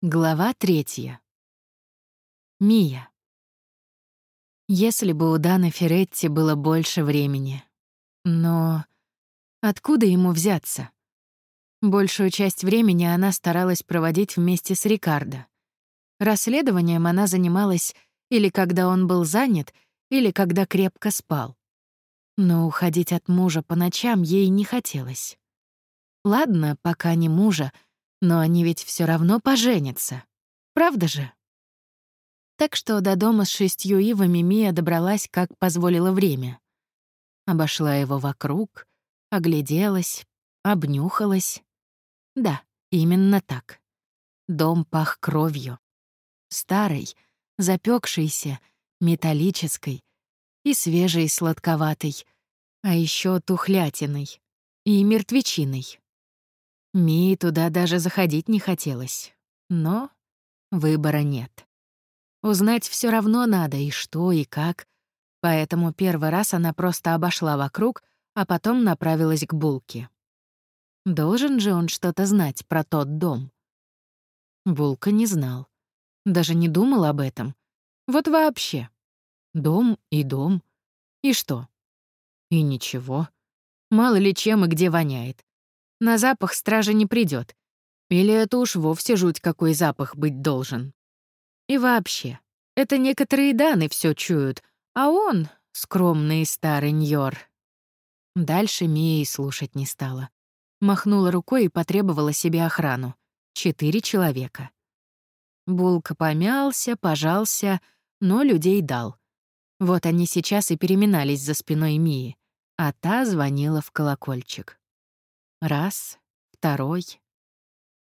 Глава третья. Мия. Если бы у Даны Феретти было больше времени. Но откуда ему взяться? Большую часть времени она старалась проводить вместе с Рикардо. Расследованием она занималась или когда он был занят, или когда крепко спал. Но уходить от мужа по ночам ей не хотелось. Ладно, пока не мужа — но они ведь все равно поженятся. Правда же? Так что до дома с шестью ивами Мия добралась, как позволило время. Обошла его вокруг, огляделась, обнюхалась. Да, именно так. Дом пах кровью. Старой, запекшейся, металлической и свежей сладковатой, а еще тухлятиной и мертвечиной. Мии туда даже заходить не хотелось. Но выбора нет. Узнать все равно надо и что, и как. Поэтому первый раз она просто обошла вокруг, а потом направилась к Булке. Должен же он что-то знать про тот дом. Булка не знал. Даже не думал об этом. Вот вообще. Дом и дом. И что? И ничего. Мало ли чем и где воняет. На запах стража не придет. Или это уж вовсе жуть какой запах быть должен. И вообще, это некоторые даны все чуют, а он — скромный старый ньор. Дальше Мия слушать не стала. Махнула рукой и потребовала себе охрану. Четыре человека. Булка помялся, пожался, но людей дал. Вот они сейчас и переминались за спиной Мии, а та звонила в колокольчик. Раз, второй.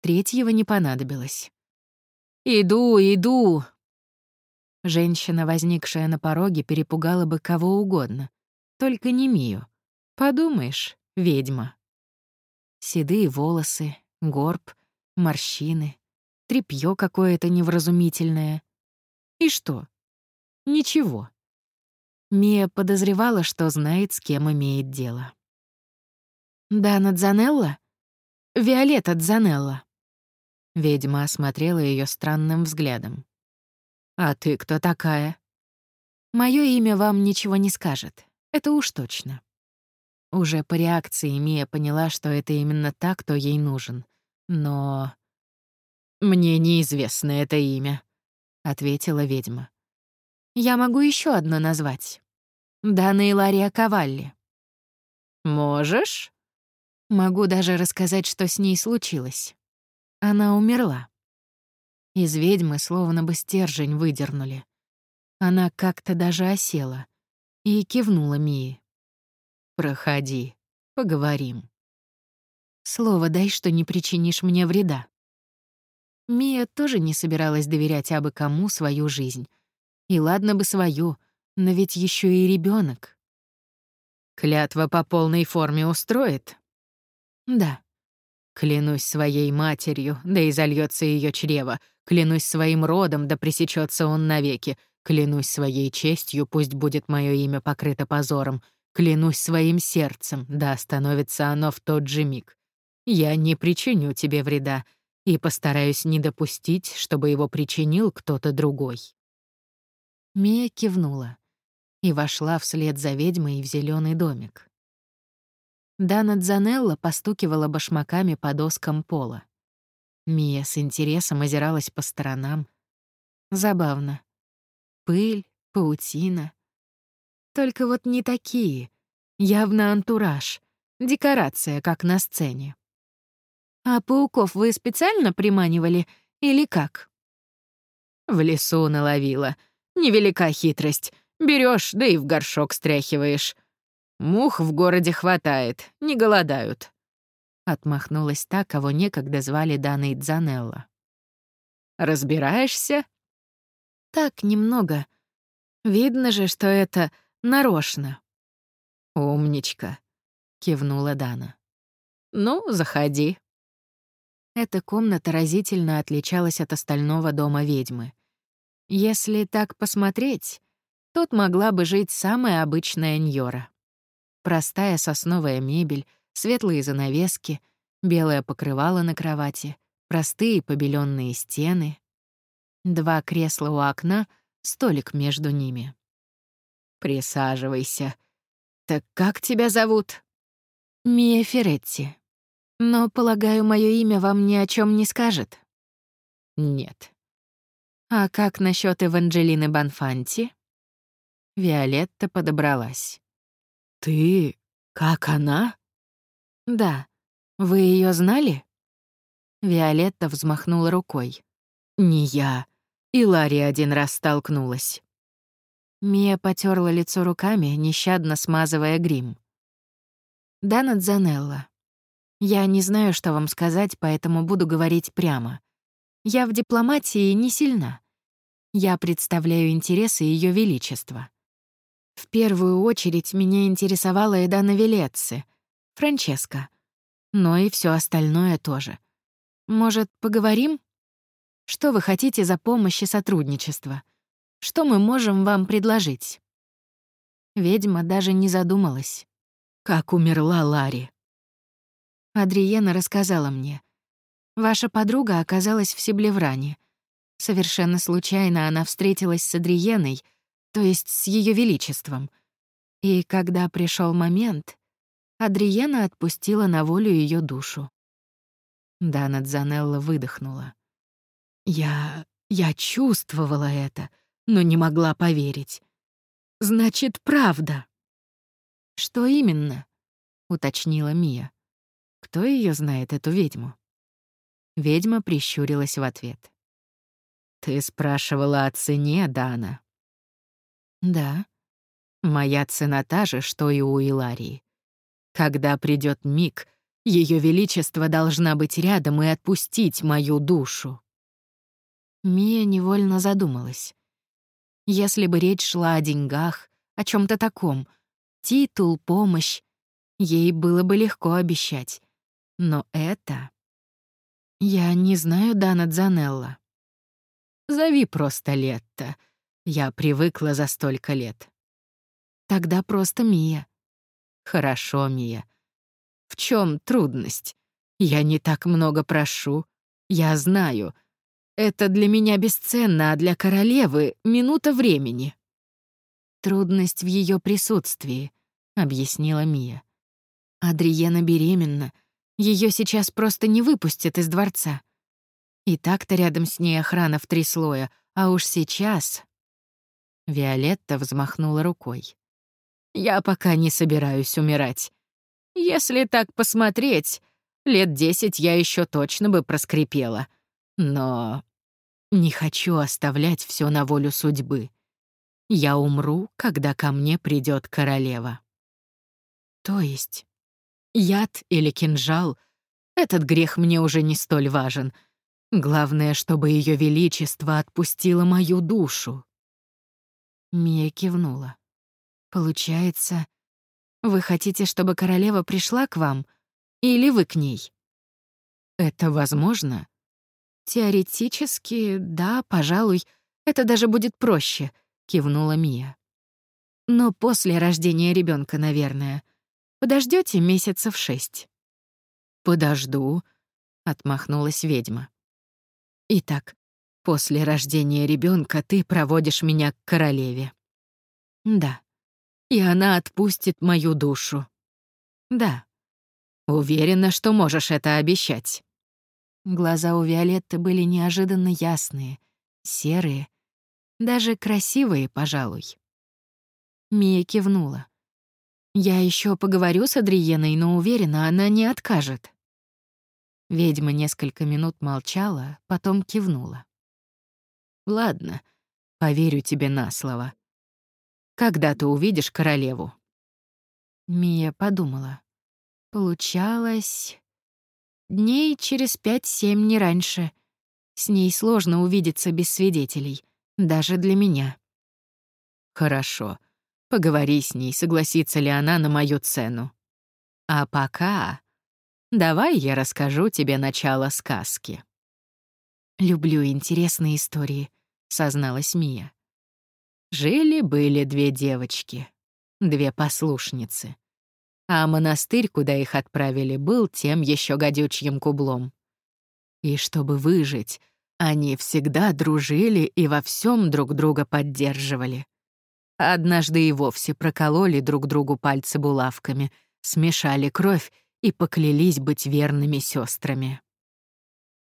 Третьего не понадобилось. «Иду, иду!» Женщина, возникшая на пороге, перепугала бы кого угодно. Только не Мию. Подумаешь, ведьма. Седые волосы, горб, морщины, тряпьё какое-то невразумительное. И что? Ничего. Мия подозревала, что знает, с кем имеет дело. «Дана Дзанелла? Виолетта Дзанелла». Ведьма осмотрела ее странным взглядом. «А ты кто такая?» Мое имя вам ничего не скажет. Это уж точно». Уже по реакции Мия поняла, что это именно так, кто ей нужен. Но... «Мне неизвестно это имя», — ответила ведьма. «Я могу еще одно назвать. Дана Илария Кавалли». «Можешь?» Могу даже рассказать, что с ней случилось. Она умерла. Из ведьмы словно бы стержень выдернули. Она как-то даже осела и кивнула Мии. «Проходи, поговорим». «Слово дай, что не причинишь мне вреда». Мия тоже не собиралась доверять абы кому свою жизнь. И ладно бы свою, но ведь еще и ребенок. «Клятва по полной форме устроит?» Да. Клянусь своей матерью, да и зальется ее чрево. Клянусь своим родом, да пресечется он навеки. Клянусь своей честью, пусть будет мое имя покрыто позором. Клянусь своим сердцем, да остановится оно в тот же миг. Я не причиню тебе вреда и постараюсь не допустить, чтобы его причинил кто-то другой. Мия кивнула и вошла вслед за ведьмой в зеленый домик. Дана Дзанелла постукивала башмаками по доскам пола. Мия с интересом озиралась по сторонам. Забавно. Пыль, паутина. Только вот не такие. Явно антураж. Декорация, как на сцене. «А пауков вы специально приманивали или как?» «В лесу наловила. Невелика хитрость. Берешь, да и в горшок стряхиваешь. Мух в городе хватает, не голодают. Отмахнулась та, кого некогда звали Даной Дзанелла. Разбираешься? Так, немного. Видно же, что это нарочно. Умничка, кивнула Дана. Ну, заходи. Эта комната разительно отличалась от остального дома ведьмы. Если так посмотреть, тут могла бы жить самая обычная Ньора. Простая сосновая мебель, светлые занавески, белое покрывало на кровати, простые побеленные стены, два кресла у окна, столик между ними. «Присаживайся. Так как тебя зовут?» «Мия Феретти. Но, полагаю, мое имя вам ни о чем не скажет?» «Нет». «А как насчет Эванджелины Банфанти?» Виолетта подобралась. «Ты? Как она?» «Да. Вы ее знали?» Виолетта взмахнула рукой. «Не я. И Ларри один раз столкнулась». Мия потерла лицо руками, нещадно смазывая грим. «Дана Дзанелла, я не знаю, что вам сказать, поэтому буду говорить прямо. Я в дипломатии не сильна. Я представляю интересы Ее Величества. В первую очередь меня интересовала Эдана Велецци, Франческа, но и все остальное тоже. Может, поговорим? Что вы хотите за помощь и сотрудничество? Что мы можем вам предложить?» Ведьма даже не задумалась. Как умерла Ларри. Адриена рассказала мне. Ваша подруга оказалась в Сиблевране. Совершенно случайно она встретилась с Адриеной, то есть с Ее Величеством. И когда пришел момент, Адриена отпустила на волю ее душу. Дана Дзанелла выдохнула. «Я... я чувствовала это, но не могла поверить. Значит, правда». «Что именно?» — уточнила Мия. «Кто ее знает, эту ведьму?» Ведьма прищурилась в ответ. «Ты спрашивала о цене, Дана?» Да. Моя цена та же, что и у Иларии. Когда придет миг, Ее Величество должна быть рядом и отпустить мою душу. Мия невольно задумалась. Если бы речь шла о деньгах, о чем то таком, титул, помощь, ей было бы легко обещать. Но это... Я не знаю Дана Дзанелла. Зови просто Летта. Я привыкла за столько лет. Тогда просто Мия. Хорошо, Мия. В чем трудность? Я не так много прошу. Я знаю. Это для меня бесценно, а для королевы — минута времени. Трудность в ее присутствии, — объяснила Мия. Адриена беременна. Ее сейчас просто не выпустят из дворца. И так-то рядом с ней охрана в три слоя, а уж сейчас... Виолетта взмахнула рукой. «Я пока не собираюсь умирать. Если так посмотреть, лет десять я еще точно бы проскрипела. Но не хочу оставлять все на волю судьбы. Я умру, когда ко мне придет королева». «То есть яд или кинжал — этот грех мне уже не столь важен. Главное, чтобы Ее Величество отпустило мою душу». Мия кивнула. «Получается, вы хотите, чтобы королева пришла к вам? Или вы к ней?» «Это возможно?» «Теоретически, да, пожалуй. Это даже будет проще», — кивнула Мия. «Но после рождения ребенка, наверное. Подождете месяцев шесть?» «Подожду», — отмахнулась ведьма. «Итак, После рождения ребенка ты проводишь меня к королеве. Да. И она отпустит мою душу. Да. Уверена, что можешь это обещать. Глаза у Виолетты были неожиданно ясные, серые, даже красивые, пожалуй. Мия кивнула. «Я еще поговорю с Адриеной, но уверена, она не откажет». Ведьма несколько минут молчала, потом кивнула. Ладно, поверю тебе на слово. Когда ты увидишь королеву?» Мия подумала. Получалось... Дней через пять-семь, не раньше. С ней сложно увидеться без свидетелей, даже для меня. Хорошо. Поговори с ней, согласится ли она на мою цену. А пока... Давай я расскажу тебе начало сказки. Люблю интересные истории созналась Мия. Жили-были две девочки, две послушницы. А монастырь, куда их отправили, был тем еще гадючьим кублом. И чтобы выжить, они всегда дружили и во всем друг друга поддерживали. Однажды и вовсе прокололи друг другу пальцы булавками, смешали кровь и поклялись быть верными сестрами.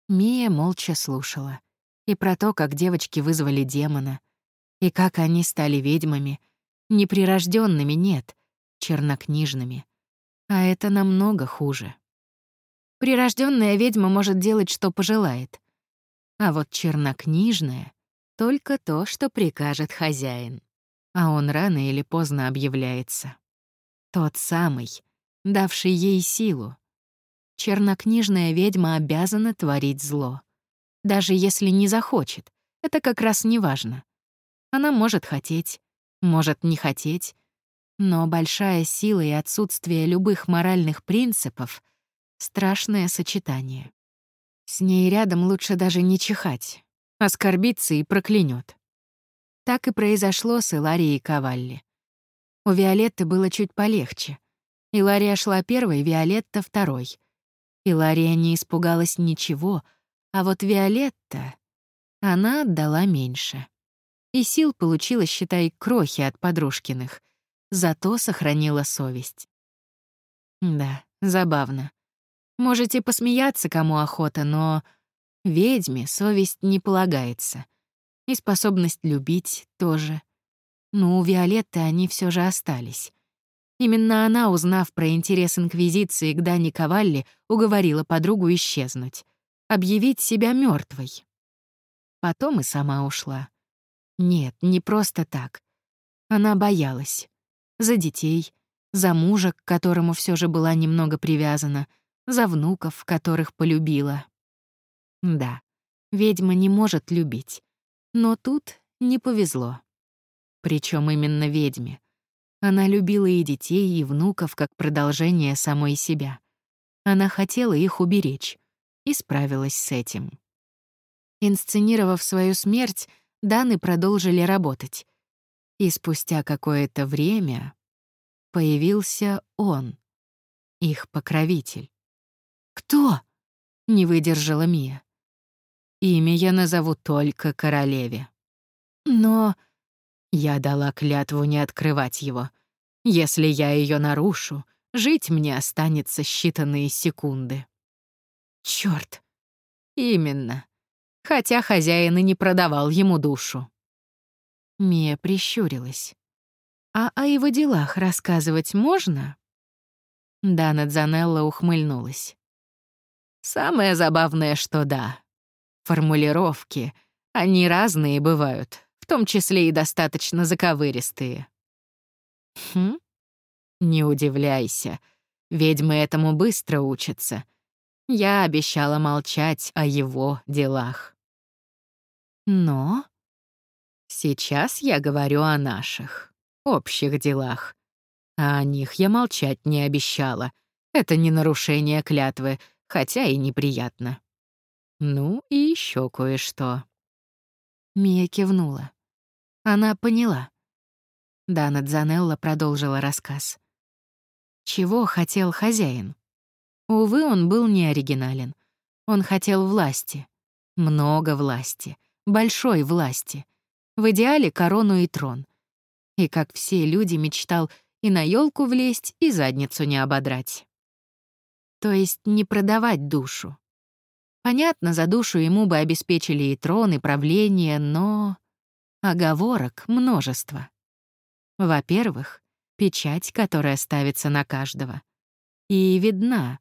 Мия молча слушала. И про то, как девочки вызвали демона, и как они стали ведьмами. Неприрожденными нет, чернокнижными. А это намного хуже. Прирожденная ведьма может делать, что пожелает. А вот чернокнижная — только то, что прикажет хозяин. А он рано или поздно объявляется. Тот самый, давший ей силу. Чернокнижная ведьма обязана творить зло. Даже если не захочет, это как раз не важно. Она может хотеть, может не хотеть, но большая сила и отсутствие любых моральных принципов — страшное сочетание. С ней рядом лучше даже не чихать, оскорбиться и проклянет. Так и произошло с Иларией Кавалли. У Виолетты было чуть полегче. Илария шла первой, Виолетта — второй. Илария не испугалась ничего, а вот Виолетта... Она отдала меньше. И сил получила, считай, крохи от подружкиных. Зато сохранила совесть. Да, забавно. Можете посмеяться, кому охота, но ведьме совесть не полагается. И способность любить тоже. Но у Виолетты они все же остались. Именно она, узнав про интерес Инквизиции к Дане Кавалли, уговорила подругу исчезнуть, объявить себя мертвой. Потом и сама ушла. Нет, не просто так. Она боялась. За детей, за мужа, к которому все же была немного привязана — за внуков, которых полюбила. Да, ведьма не может любить. Но тут не повезло. Причем именно ведьме. Она любила и детей, и внуков как продолжение самой себя. Она хотела их уберечь и справилась с этим. Инсценировав свою смерть, Даны продолжили работать. И спустя какое-то время появился он, их покровитель. «Кто?» — не выдержала Мия. «Имя я назову только королеве». «Но...» Я дала клятву не открывать его. Если я ее нарушу, жить мне останется считанные секунды. Черт! Именно. Хотя хозяин и не продавал ему душу. Мия прищурилась. «А о его делах рассказывать можно?» Дана Дзанелла ухмыльнулась. Самое забавное, что да. Формулировки, они разные бывают, том числе и достаточно заковыристые. Хм? Не удивляйся, ведьмы этому быстро учатся. Я обещала молчать о его делах. Но сейчас я говорю о наших, общих делах. А о них я молчать не обещала. Это не нарушение клятвы, хотя и неприятно. Ну и еще кое-что. Мия кивнула. Она поняла. Дана Дзанелла продолжила рассказ. Чего хотел хозяин? Увы, он был не оригинален. Он хотел власти. Много власти. Большой власти. В идеале корону и трон. И, как все люди, мечтал и на елку влезть, и задницу не ободрать. То есть не продавать душу. Понятно, за душу ему бы обеспечили и трон, и правление, но... Оговорок множество. Во-первых, печать, которая ставится на каждого. И видна.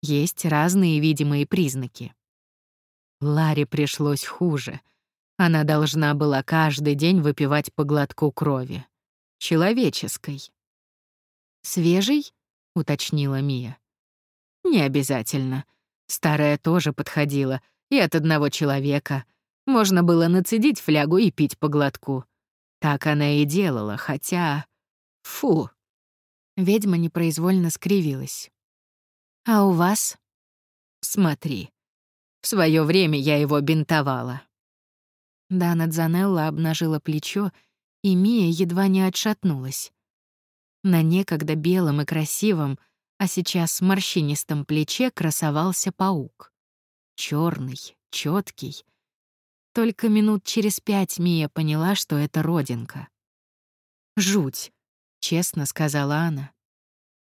Есть разные видимые признаки. Ларе пришлось хуже. Она должна была каждый день выпивать по глотку крови. Человеческой. «Свежий?» — уточнила Мия. Не обязательно. Старая тоже подходила, и от одного человека. Можно было нацедить флягу и пить по глотку. Так она и делала, хотя... Фу. Ведьма непроизвольно скривилась. «А у вас?» «Смотри. В свое время я его бинтовала». Дана Дзанелла обнажила плечо, и Мия едва не отшатнулась. На некогда белом и красивом — а сейчас морщинистом плече красовался паук. черный, четкий. Только минут через пять Мия поняла, что это родинка. «Жуть», — честно сказала она.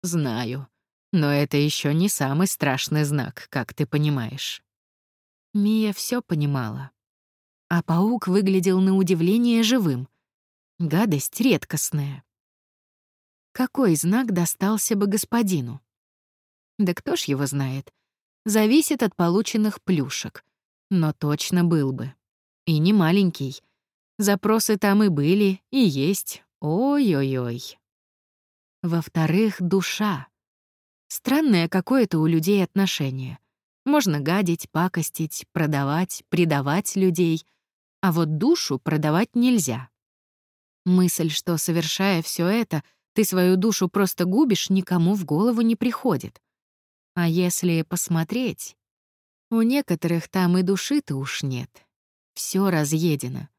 «Знаю, но это еще не самый страшный знак, как ты понимаешь». Мия все понимала. А паук выглядел на удивление живым. Гадость редкостная. Какой знак достался бы господину? Да кто ж его знает? Зависит от полученных плюшек. Но точно был бы. И не маленький. Запросы там и были, и есть. Ой-ой-ой. Во-вторых, душа. Странное какое-то у людей отношение. Можно гадить, пакостить, продавать, предавать людей, а вот душу продавать нельзя. Мысль, что, совершая все это, ты свою душу просто губишь, никому в голову не приходит. А если посмотреть, у некоторых там и души-то уж нет. Все разъедено.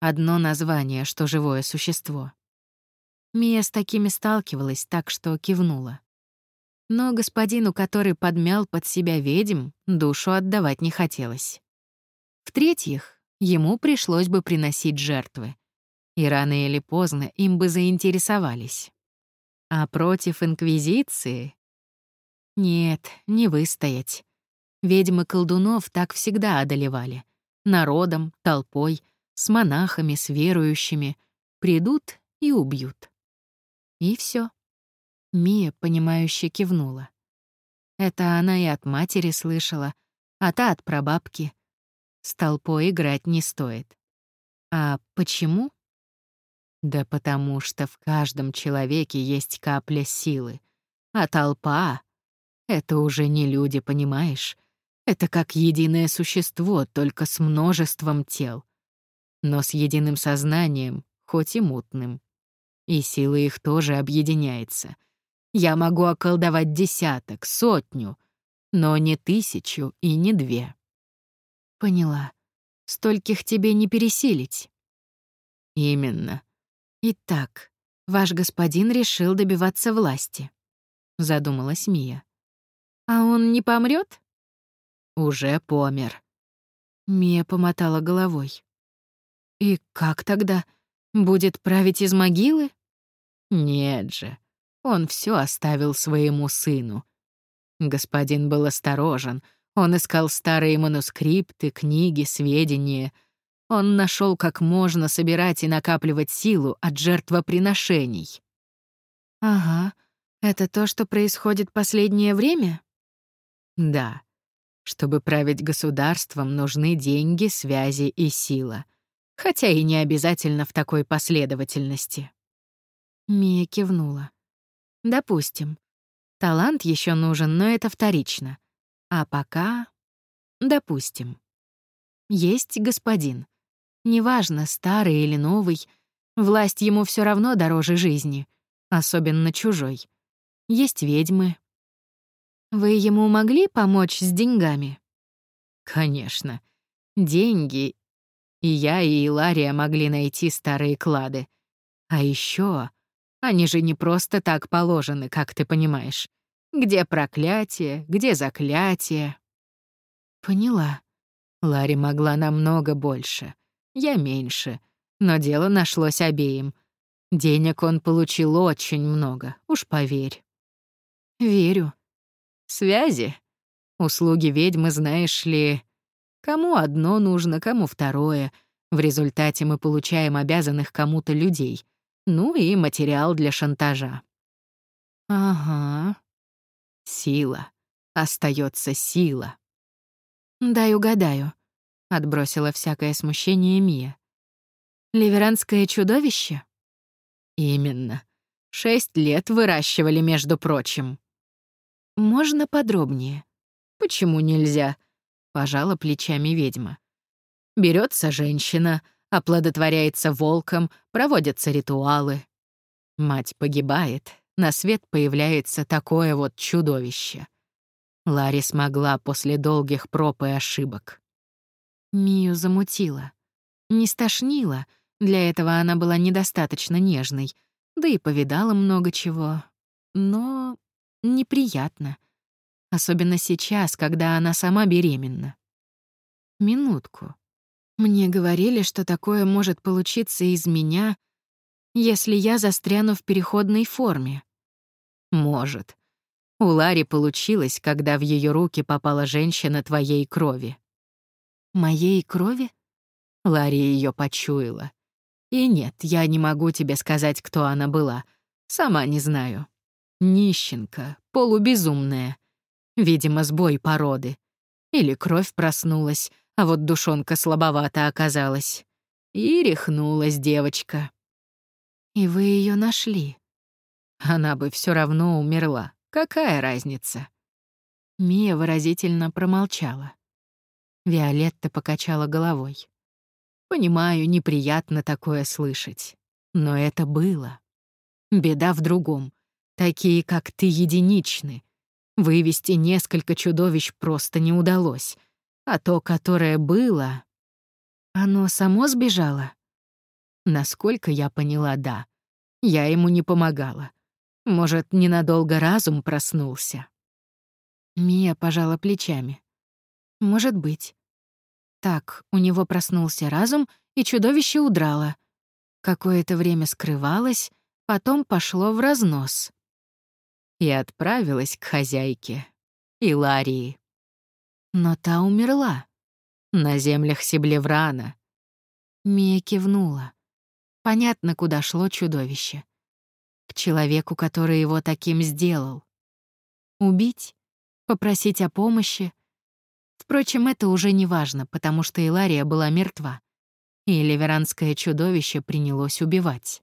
Одно название, что живое существо. Мия с такими сталкивалась, так что кивнула. Но господину, который подмял под себя ведьм, душу отдавать не хотелось. В-третьих, ему пришлось бы приносить жертвы и рано или поздно им бы заинтересовались. А против Инквизиции? Нет, не выстоять. Ведьмы колдунов так всегда одолевали. Народом, толпой, с монахами, с верующими. Придут и убьют. И все. Мия, понимающе кивнула. Это она и от матери слышала, а та от прабабки. С толпой играть не стоит. А почему? Да потому что в каждом человеке есть капля силы. А толпа — это уже не люди, понимаешь? Это как единое существо, только с множеством тел. Но с единым сознанием, хоть и мутным. И сила их тоже объединяется. Я могу околдовать десяток, сотню, но не тысячу и не две. Поняла. Стольких тебе не пересилить. Именно. «Итак, ваш господин решил добиваться власти», — задумалась Мия. «А он не помрет? «Уже помер». Мия помотала головой. «И как тогда? Будет править из могилы?» «Нет же, он все оставил своему сыну. Господин был осторожен, он искал старые манускрипты, книги, сведения — он нашел, как можно собирать и накапливать силу от жертвоприношений. Ага, это то, что происходит последнее время? Да. Чтобы править государством, нужны деньги, связи и сила. Хотя и не обязательно в такой последовательности. Мия кивнула. Допустим. Талант еще нужен, но это вторично. А пока... Допустим. Есть господин. Неважно, старый или новый, власть ему все равно дороже жизни, особенно чужой. Есть ведьмы. Вы ему могли помочь с деньгами? Конечно. Деньги. И я, и Илария могли найти старые клады. А еще они же не просто так положены, как ты понимаешь. Где проклятие, где заклятие. Поняла. Ларри могла намного больше. Я меньше. Но дело нашлось обеим. Денег он получил очень много, уж поверь. Верю. Связи? Услуги ведьмы, знаешь ли, кому одно нужно, кому второе. В результате мы получаем обязанных кому-то людей. Ну и материал для шантажа. Ага. Сила. Остается сила. Дай угадаю. Отбросила всякое смущение Мия. «Ливеранское чудовище?» «Именно. Шесть лет выращивали, между прочим». «Можно подробнее?» «Почему нельзя?» — пожала плечами ведьма. Берется женщина, оплодотворяется волком, проводятся ритуалы. Мать погибает, на свет появляется такое вот чудовище. Ларри смогла после долгих проб и ошибок. Мию замутила. Не стошнила, для этого она была недостаточно нежной, да и повидала много чего. Но неприятно. Особенно сейчас, когда она сама беременна. Минутку. Мне говорили, что такое может получиться из меня, если я застряну в переходной форме. Может. У Лари получилось, когда в ее руки попала женщина твоей крови. Моей крови? Лари ее почуяла. И нет, я не могу тебе сказать, кто она была. Сама не знаю. Нищенка, полубезумная. Видимо, сбой породы. Или кровь проснулась, а вот душонка слабовата оказалась. И рехнулась девочка. И вы ее нашли? Она бы все равно умерла. Какая разница? Мия выразительно промолчала. Виолетта покачала головой. Понимаю, неприятно такое слышать. Но это было. Беда в другом. Такие, как ты, единичны. Вывести несколько чудовищ просто не удалось. А то, которое было... Оно само сбежало? Насколько я поняла, да. Я ему не помогала. Может, ненадолго разум проснулся. Мия пожала плечами. Может быть. Так, у него проснулся разум, и чудовище удрало. Какое-то время скрывалось, потом пошло в разнос. И отправилась к хозяйке, Иларии. Но та умерла. На землях Сиблеврана. Мия кивнула. Понятно, куда шло чудовище. К человеку, который его таким сделал. Убить? Попросить о помощи? Впрочем, это уже не важно, потому что Илария была мертва, и ливеранское чудовище принялось убивать.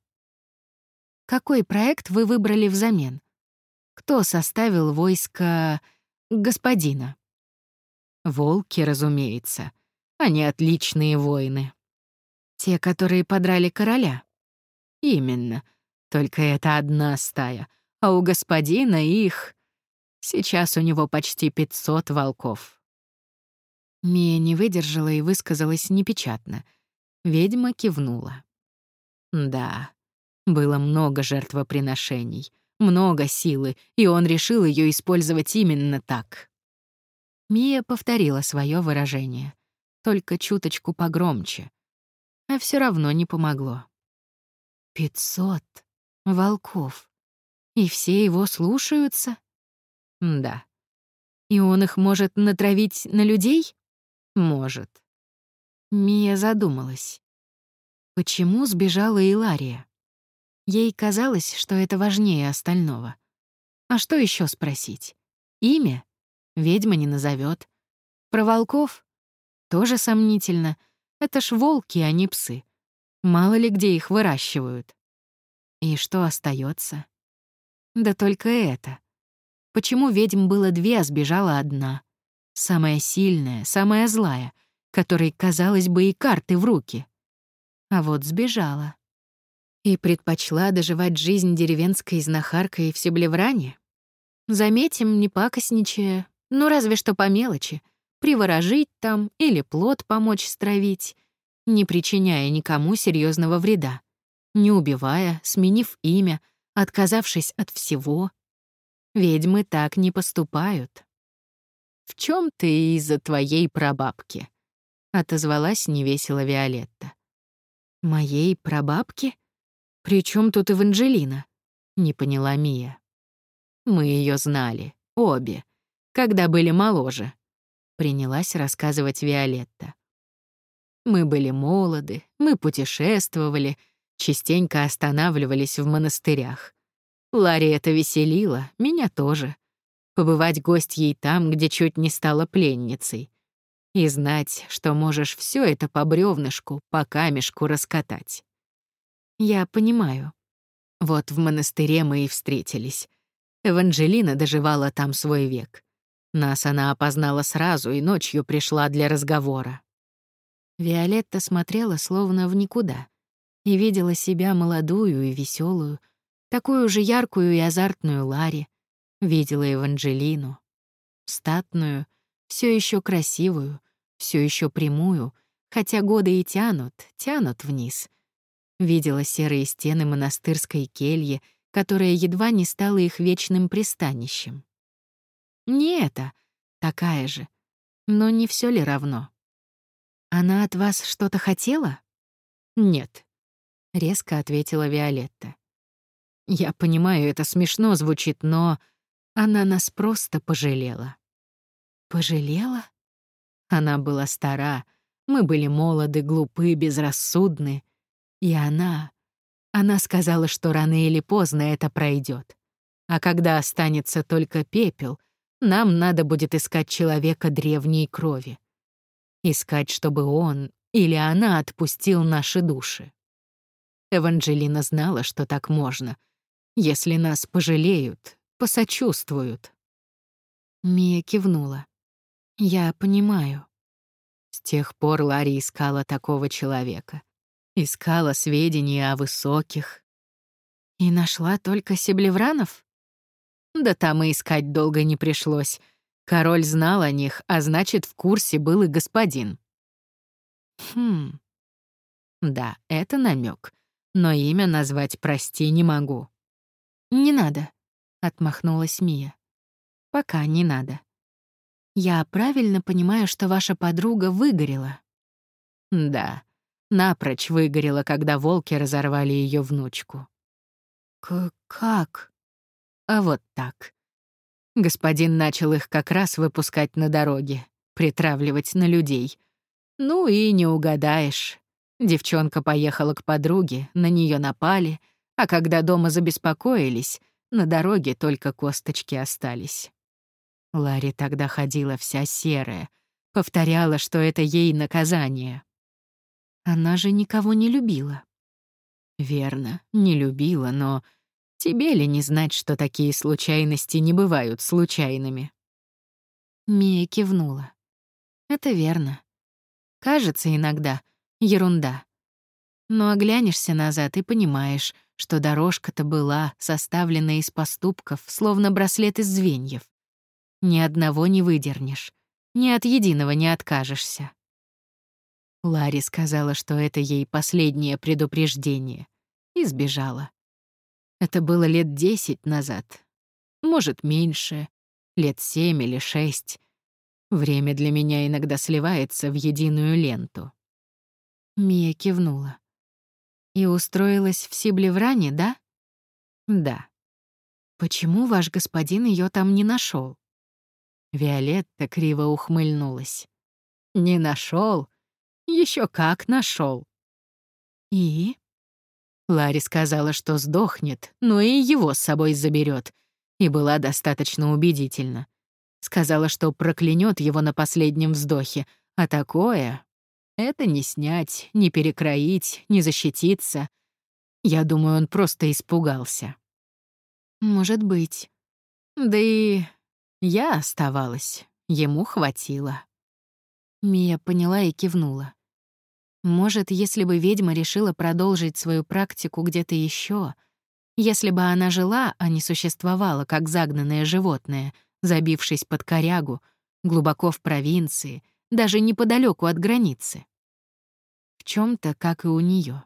Какой проект вы выбрали взамен? Кто составил войско господина? Волки, разумеется. Они отличные воины. Те, которые подрали короля? Именно. Только это одна стая, а у господина их... Сейчас у него почти 500 волков. Мия не выдержала и высказалась непечатно. Ведьма кивнула. Да, было много жертвоприношений, много силы, и он решил ее использовать именно так. Мия повторила свое выражение, только чуточку погромче. А все равно не помогло. Пятьсот волков. И все его слушаются? Да. И он их может натравить на людей? Может. Мия задумалась. Почему сбежала Илария? Ей казалось, что это важнее остального. А что еще спросить? Имя? Ведьма не назовет. Про волков? Тоже сомнительно. Это ж волки, а не псы. Мало ли где их выращивают. И что остается? Да только это. Почему ведьм было две, а сбежала одна? Самая сильная, самая злая, которой, казалось бы, и карты в руки. А вот сбежала. И предпочла доживать жизнь деревенской знахаркой в Себлевране? Заметим, не пакостничая, ну разве что по мелочи, приворожить там или плод помочь стравить, не причиняя никому серьезного вреда, не убивая, сменив имя, отказавшись от всего. Ведьмы так не поступают. «В чем ты из-за твоей прабабки?» — отозвалась невесело Виолетта. «Моей прабабки? При чем тут Эванжелина?» — не поняла Мия. «Мы ее знали, обе, когда были моложе», — принялась рассказывать Виолетта. «Мы были молоды, мы путешествовали, частенько останавливались в монастырях. Ларри это веселило, меня тоже побывать гостьей там, где чуть не стала пленницей, и знать, что можешь все это по бревнышку, по камешку раскатать. Я понимаю. Вот в монастыре мы и встретились. Эванжелина доживала там свой век. Нас она опознала сразу и ночью пришла для разговора. Виолетта смотрела словно в никуда и видела себя молодую и веселую, такую же яркую и азартную Ларри, Видела Еванжелину. Статную, все еще красивую, все еще прямую, хотя годы и тянут, тянут вниз. Видела серые стены монастырской кельи, которая едва не стала их вечным пристанищем. Не это, такая же. Но не все ли равно? Она от вас что-то хотела? Нет, резко ответила Виолетта. Я понимаю, это смешно звучит, но она нас просто пожалела. Пожалела? Она была стара, мы были молоды, глупы, безрассудны. И она... Она сказала, что рано или поздно это пройдет. А когда останется только пепел, нам надо будет искать человека древней крови. Искать, чтобы он или она отпустил наши души. Эванжелина знала, что так можно. Если нас пожалеют, посочувствуют. Мия кивнула. «Я понимаю». С тех пор Ларри искала такого человека. Искала сведения о высоких. И нашла только Себлевранов? Да там и искать долго не пришлось. Король знал о них, а значит, в курсе был и господин. Хм. Да, это намек, но имя назвать прости не могу. Не надо, отмахнулась Мия. Пока не надо. Я правильно понимаю, что ваша подруга выгорела? Да, напрочь выгорела, когда волки разорвали ее внучку. К как? А вот так. Господин начал их как раз выпускать на дороге, притравливать на людей. Ну и не угадаешь. Девчонка поехала к подруге, на нее напали, а когда дома забеспокоились, на дороге только косточки остались. Ларри тогда ходила вся серая, повторяла, что это ей наказание. Она же никого не любила. Верно, не любила, но тебе ли не знать, что такие случайности не бывают случайными? Мия кивнула. Это верно. Кажется иногда ерунда. Но оглянешься назад и понимаешь, что дорожка-то была составлена из поступков, словно браслет из звеньев. Ни одного не выдернешь, ни от единого не откажешься. Ларри сказала, что это ей последнее предупреждение, и сбежала. Это было лет десять назад. Может, меньше, лет семь или шесть. Время для меня иногда сливается в единую ленту. Мия кивнула. И устроилась в Сиблевране, да? Да. Почему ваш господин ее там не нашел? Виолетта криво ухмыльнулась. Не нашел, еще как нашел. И? Ларри сказала, что сдохнет, но и его с собой заберет, и была достаточно убедительна. Сказала, что проклянет его на последнем вздохе, а такое — это не снять, не перекроить, не защититься. Я думаю, он просто испугался. Может быть. Да и я оставалась, ему хватило. Мия поняла и кивнула. Может, если бы ведьма решила продолжить свою практику где-то еще, если бы она жила, а не существовала, как загнанное животное, забившись под корягу, глубоко в провинции, даже неподалеку от границы. В чем то как и у нее.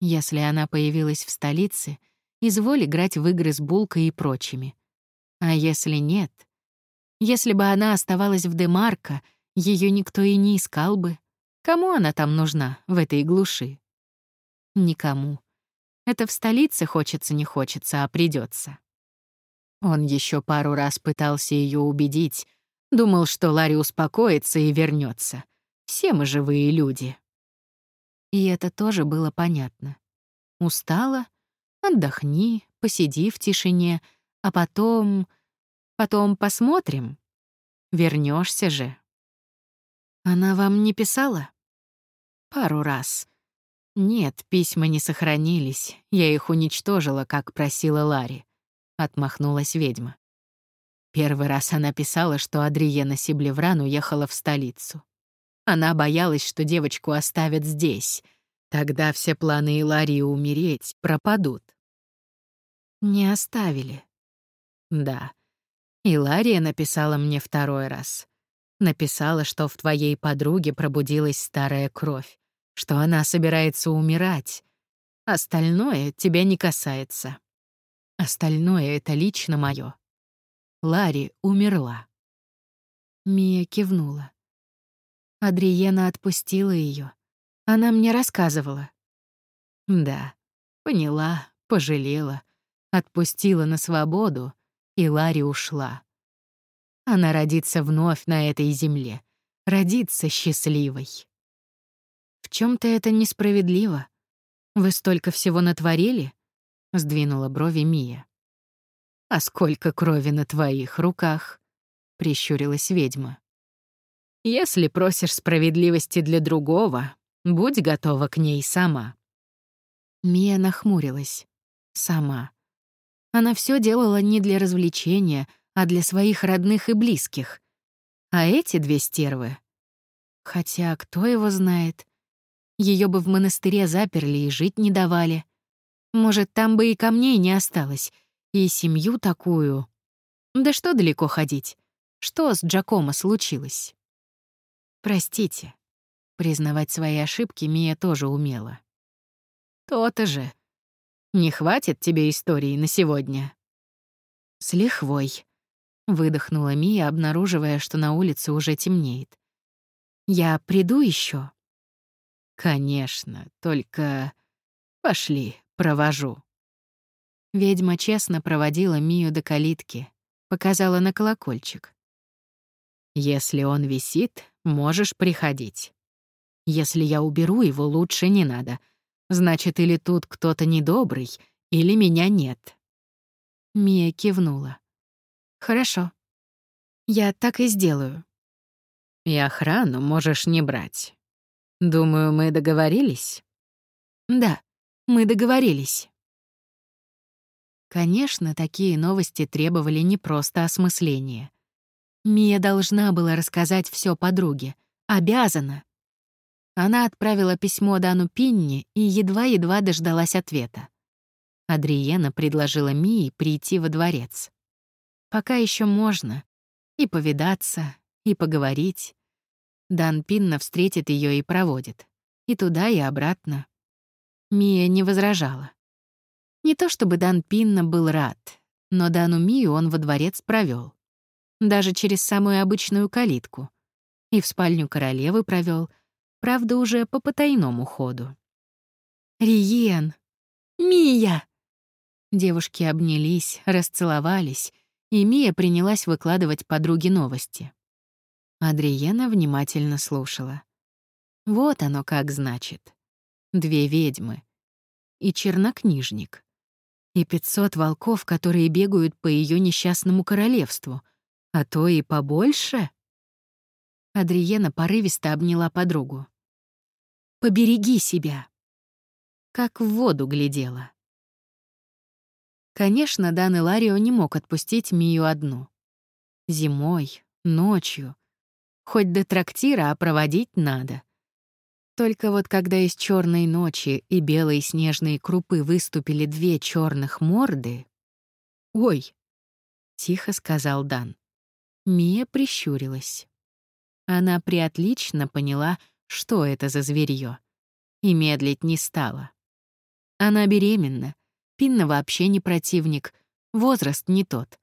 Если она появилась в столице, изволь играть в игры с Булкой и прочими. А если нет? Если бы она оставалась в Демарко, ее никто и не искал бы, Кому она там нужна, в этой глуши? Никому. Это в столице хочется не хочется, а придется. Он еще пару раз пытался ее убедить, думал, что Ларри успокоится и вернется. Все мы живые люди. И это тоже было понятно. Устала? Отдохни, посиди в тишине, а потом... Потом посмотрим. Вернешься же. Она вам не писала? Пару раз. Нет, письма не сохранились. Я их уничтожила, как просила Ларри. Отмахнулась ведьма. Первый раз она писала, что Адриена Сиблевран уехала в столицу. Она боялась, что девочку оставят здесь. Тогда все планы Иларии умереть пропадут. Не оставили. Да. Илария написала мне второй раз. Написала, что в твоей подруге пробудилась старая кровь, что она собирается умирать. Остальное тебя не касается. Остальное — это лично моё. Ларри умерла. Мия кивнула. Адриена отпустила ее. Она мне рассказывала. Да, поняла, пожалела, отпустила на свободу, и Ларри ушла. Она родится вновь на этой земле, родится счастливой. В чем то это несправедливо. Вы столько всего натворили? Сдвинула брови Мия. А сколько крови на твоих руках? Прищурилась ведьма. Если просишь справедливости для другого, будь готова к ней сама. Мия нахмурилась. Сама. Она все делала не для развлечения, а для своих родных и близких. А эти две стервы... Хотя кто его знает? Ее бы в монастыре заперли и жить не давали. Может, там бы и камней не осталось, и семью такую. Да что далеко ходить? Что с Джакомо случилось? Простите. Признавать свои ошибки Мия тоже умела. То-то же. Не хватит тебе истории на сегодня? С лихвой. Выдохнула Мия, обнаруживая, что на улице уже темнеет. Я приду еще. Конечно, только пошли, провожу. Ведьма честно проводила Мию до калитки, показала на колокольчик. Если он висит, можешь приходить. Если я уберу его, лучше не надо. Значит, или тут кто-то недобрый, или меня нет. Мия кивнула. Хорошо. Я так и сделаю. И охрану можешь не брать. Думаю, мы договорились? Да, мы договорились. Конечно, такие новости требовали не просто осмысления. Мия должна была рассказать все подруге. Обязана. Она отправила письмо Дану Пинни и едва-едва дождалась ответа. Адриена предложила Мии прийти во дворец. Пока еще можно. И повидаться, и поговорить. Дан Пинна встретит ее и проводит. И туда, и обратно. Мия не возражала. Не то чтобы Дан Пинна был рад, но Дану Мию он во дворец провел, Даже через самую обычную калитку. И в спальню королевы провел, правда, уже по потайному ходу. «Риен! Мия!» Девушки обнялись, расцеловались, и Мия принялась выкладывать подруге новости. Адриена внимательно слушала. Вот оно как значит. Две ведьмы. И чернокнижник и пятьсот волков, которые бегают по ее несчастному королевству, а то и побольше. Адриена порывисто обняла подругу. «Побереги себя!» Как в воду глядела. Конечно, Дан Иларио не мог отпустить Мию одну. Зимой, ночью. Хоть до трактира, а проводить надо. Только вот когда из черной ночи и белой снежной крупы выступили две черных морды... «Ой!» — тихо сказал Дан. Мия прищурилась. Она приотлично поняла, что это за зверье, и медлить не стала. Она беременна, Пинна вообще не противник, возраст не тот.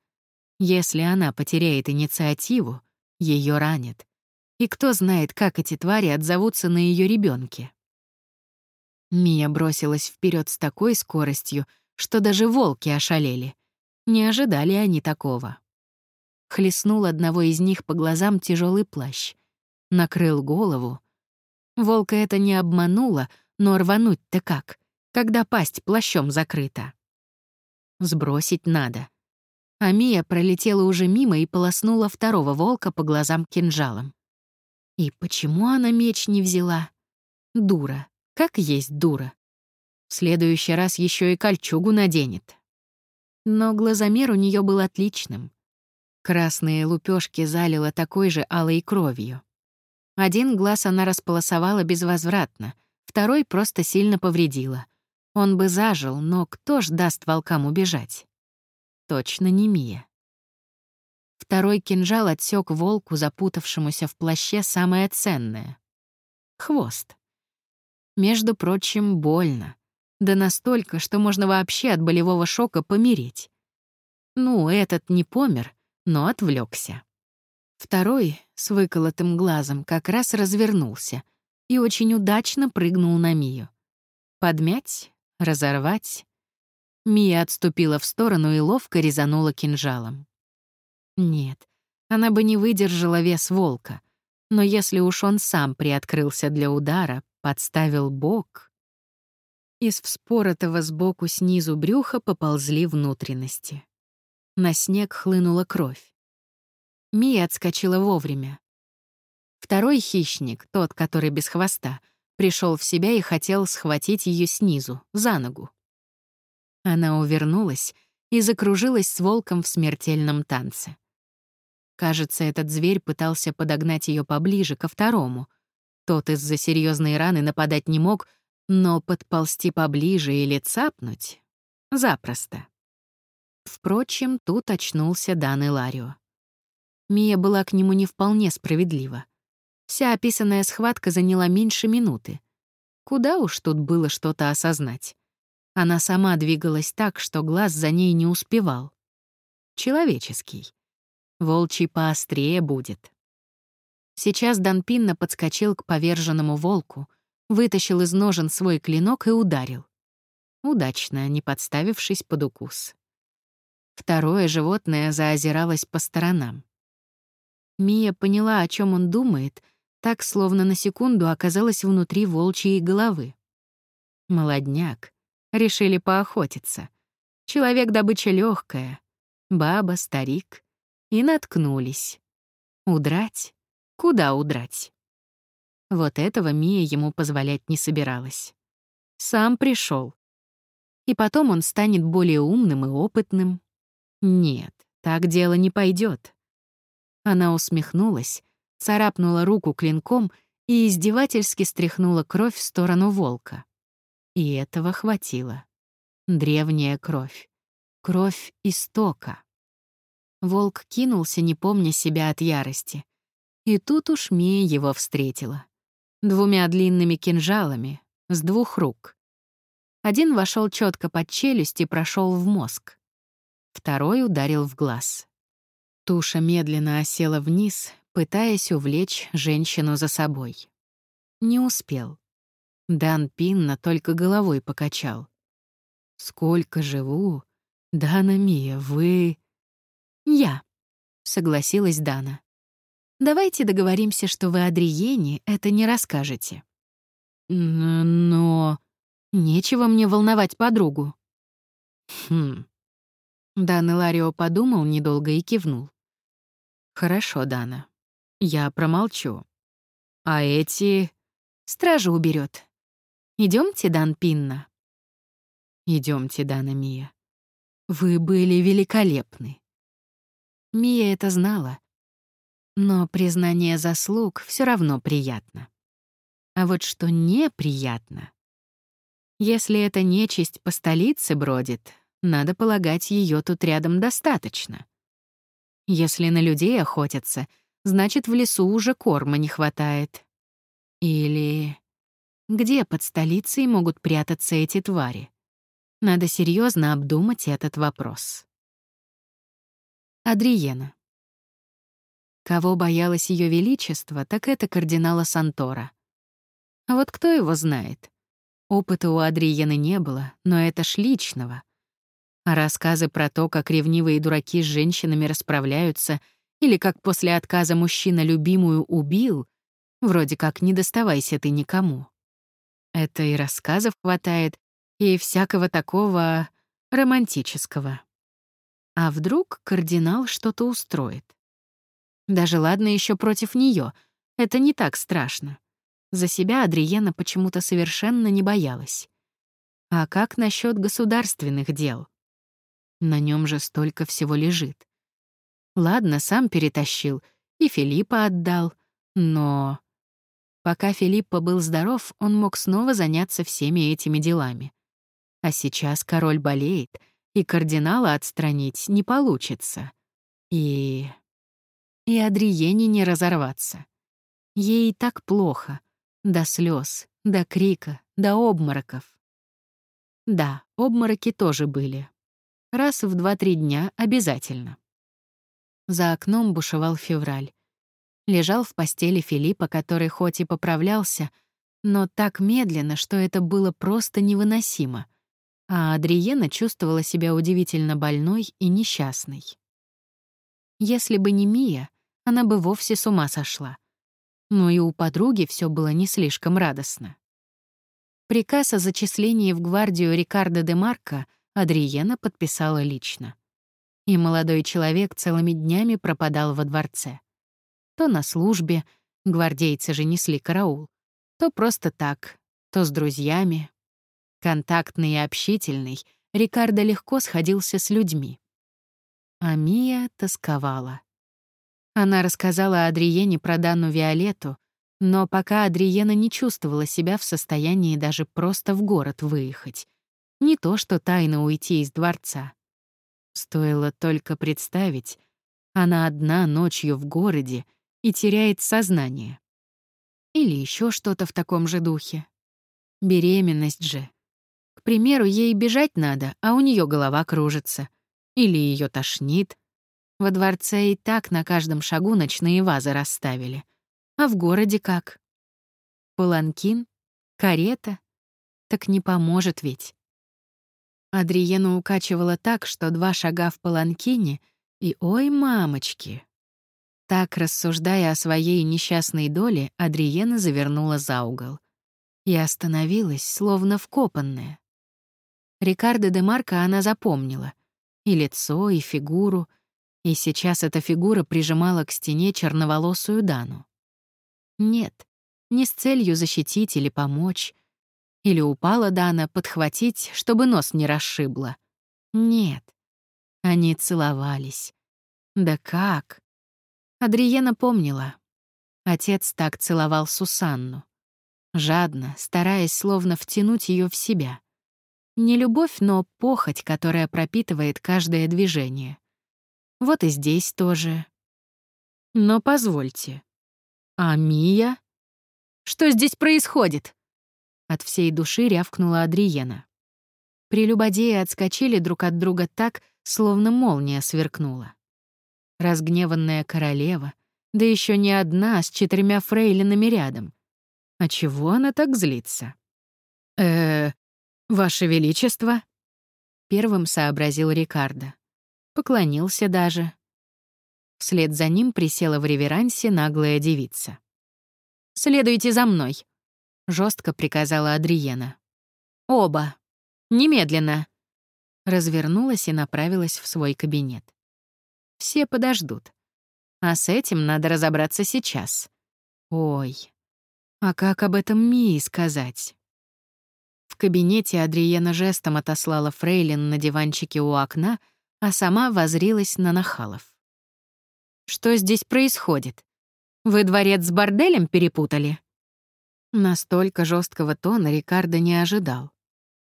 Если она потеряет инициативу, ее ранит. И кто знает, как эти твари отзовутся на ее ребенке. Мия бросилась вперед с такой скоростью, что даже волки ошалели. Не ожидали они такого. Хлестнул одного из них по глазам тяжелый плащ. Накрыл голову. Волка это не обмануло, но рвануть-то как, когда пасть плащом закрыта. Сбросить надо. А Мия пролетела уже мимо и полоснула второго волка по глазам кинжалом. И почему она меч не взяла? Дура. Как есть дура. В следующий раз еще и кольчугу наденет. Но глазомер у нее был отличным. Красные лупешки залила такой же алой кровью. Один глаз она располосовала безвозвратно, второй просто сильно повредила. Он бы зажил, но кто ж даст волкам убежать? Точно не Мия. Второй кинжал отсек волку, запутавшемуся в плаще, самое ценное — хвост. Между прочим, больно. Да настолько, что можно вообще от болевого шока помереть. Ну, этот не помер, но отвлекся. Второй, с выколотым глазом, как раз развернулся и очень удачно прыгнул на Мию. Подмять, разорвать. Мия отступила в сторону и ловко резанула кинжалом. Нет, она бы не выдержала вес волка. Но если уж он сам приоткрылся для удара, подставил бок... Из вспоротого сбоку снизу брюха поползли внутренности. На снег хлынула кровь. Мия отскочила вовремя. Второй хищник, тот, который без хвоста, пришел в себя и хотел схватить ее снизу, за ногу. Она увернулась и закружилась с волком в смертельном танце. Кажется, этот зверь пытался подогнать ее поближе ко второму. Тот из-за серьезной раны нападать не мог, но подползти поближе или цапнуть — запросто. Впрочем, тут очнулся Дан Иларио. Мия была к нему не вполне справедлива. Вся описанная схватка заняла меньше минуты. Куда уж тут было что-то осознать. Она сама двигалась так, что глаз за ней не успевал. Человеческий. Волчий поострее будет. Сейчас Данпинна подскочил к поверженному волку, вытащил из ножен свой клинок и ударил. Удачно, не подставившись под укус. Второе животное заозиралось по сторонам. Мия поняла, о чем он думает, так, словно на секунду оказалась внутри волчьей головы. Молодняк. Решили поохотиться. Человек добыча легкая. Баба, старик и наткнулись. Удрать? Куда удрать? Вот этого Мия ему позволять не собиралась. Сам пришел. И потом он станет более умным и опытным. Нет, так дело не пойдет. Она усмехнулась, царапнула руку клинком и издевательски стряхнула кровь в сторону волка. И этого хватило. Древняя кровь. Кровь истока. Волк кинулся, не помня себя от ярости. И тут уж Мия его встретила. Двумя длинными кинжалами, с двух рук. Один вошел четко под челюсть и прошел в мозг. Второй ударил в глаз. Туша медленно осела вниз, пытаясь увлечь женщину за собой. Не успел. Дан Пинна только головой покачал. «Сколько живу? Дана Мия, вы...» «Я», — согласилась Дана. «Давайте договоримся, что вы Адриене это не расскажете». «Но...» «Нечего мне волновать подругу». «Хм...» Дан Иларио подумал недолго и кивнул. «Хорошо, Дана. Я промолчу. А эти...» «Стража уберет. Идемте, Дан Пинна». Идемте, Дана Мия. Вы были великолепны. Мия это знала. Но признание заслуг все равно приятно. А вот что неприятно. Если эта нечисть по столице бродит, надо полагать, ее тут рядом достаточно. Если на людей охотятся, значит, в лесу уже корма не хватает. Или где под столицей могут прятаться эти твари? Надо серьезно обдумать этот вопрос. Адриена. Кого боялось Ее Величество, так это кардинала Сантора. А вот кто его знает? Опыта у Адриены не было, но это ж личного. А рассказы про то, как ревнивые дураки с женщинами расправляются, или как после отказа мужчина любимую убил, вроде как не доставайся ты никому. Это и рассказов хватает, и всякого такого романтического. А вдруг кардинал что-то устроит? Даже ладно еще против нее. Это не так страшно. За себя Адриена почему-то совершенно не боялась. А как насчет государственных дел? На нем же столько всего лежит. Ладно, сам перетащил и Филиппа отдал, но... Пока Филиппа был здоров, он мог снова заняться всеми этими делами. А сейчас король болеет — и кардинала отстранить не получится. И... И Адриене не разорваться. Ей так плохо. До слез, до крика, до обмороков. Да, обмороки тоже были. Раз в два-три дня обязательно. За окном бушевал февраль. Лежал в постели Филиппа, который хоть и поправлялся, но так медленно, что это было просто невыносимо. А Адриена чувствовала себя удивительно больной и несчастной. Если бы не Мия, она бы вовсе с ума сошла. Но и у подруги все было не слишком радостно. Приказ о зачислении в гвардию Рикардо де Марко Адриена подписала лично. И молодой человек целыми днями пропадал во дворце. То на службе, гвардейцы же несли караул, то просто так, то с друзьями. Контактный и общительный, Рикардо легко сходился с людьми. А Мия тосковала. Она рассказала Адриене про Данну Виолетту, но пока Адриена не чувствовала себя в состоянии даже просто в город выехать. Не то что тайно уйти из дворца. Стоило только представить, она одна ночью в городе и теряет сознание. Или еще что-то в таком же духе. Беременность же. К примеру, ей бежать надо, а у нее голова кружится. Или ее тошнит. Во дворце и так на каждом шагу ночные вазы расставили. А в городе как? Паланкин? Карета? Так не поможет ведь. Адриену укачивала так, что два шага в паланкине, и ой, мамочки, так, рассуждая о своей несчастной доле, Адриена завернула за угол. И остановилась, словно вкопанная. Рикардо де Марко она запомнила. И лицо, и фигуру. И сейчас эта фигура прижимала к стене черноволосую Дану. Нет, не с целью защитить или помочь. Или упала Дана подхватить, чтобы нос не расшибло. Нет. Они целовались. Да как? Адриена помнила. Отец так целовал Сусанну. Жадно, стараясь словно втянуть ее в себя. Не любовь, но похоть, которая пропитывает каждое движение. Вот и здесь тоже. Но позвольте. А Мия? Что здесь происходит? От всей души рявкнула Адриена. Прелюбодеи отскочили друг от друга так, словно молния сверкнула разгневанная королева, да еще не одна с четырьмя фрейлинами рядом. А чего она так злится? э Ваше Величество?» Первым сообразил Рикардо. Поклонился даже. Вслед за ним присела в реверансе наглая девица. «Следуйте за мной», — жестко приказала Адриена. «Оба! Немедленно!» Развернулась и направилась в свой кабинет. Все подождут. А с этим надо разобраться сейчас. Ой, а как об этом Мии сказать? В кабинете Адриена жестом отослала Фрейлин на диванчике у окна, а сама возрилась на нахалов. «Что здесь происходит? Вы дворец с борделем перепутали?» Настолько жесткого тона Рикардо не ожидал.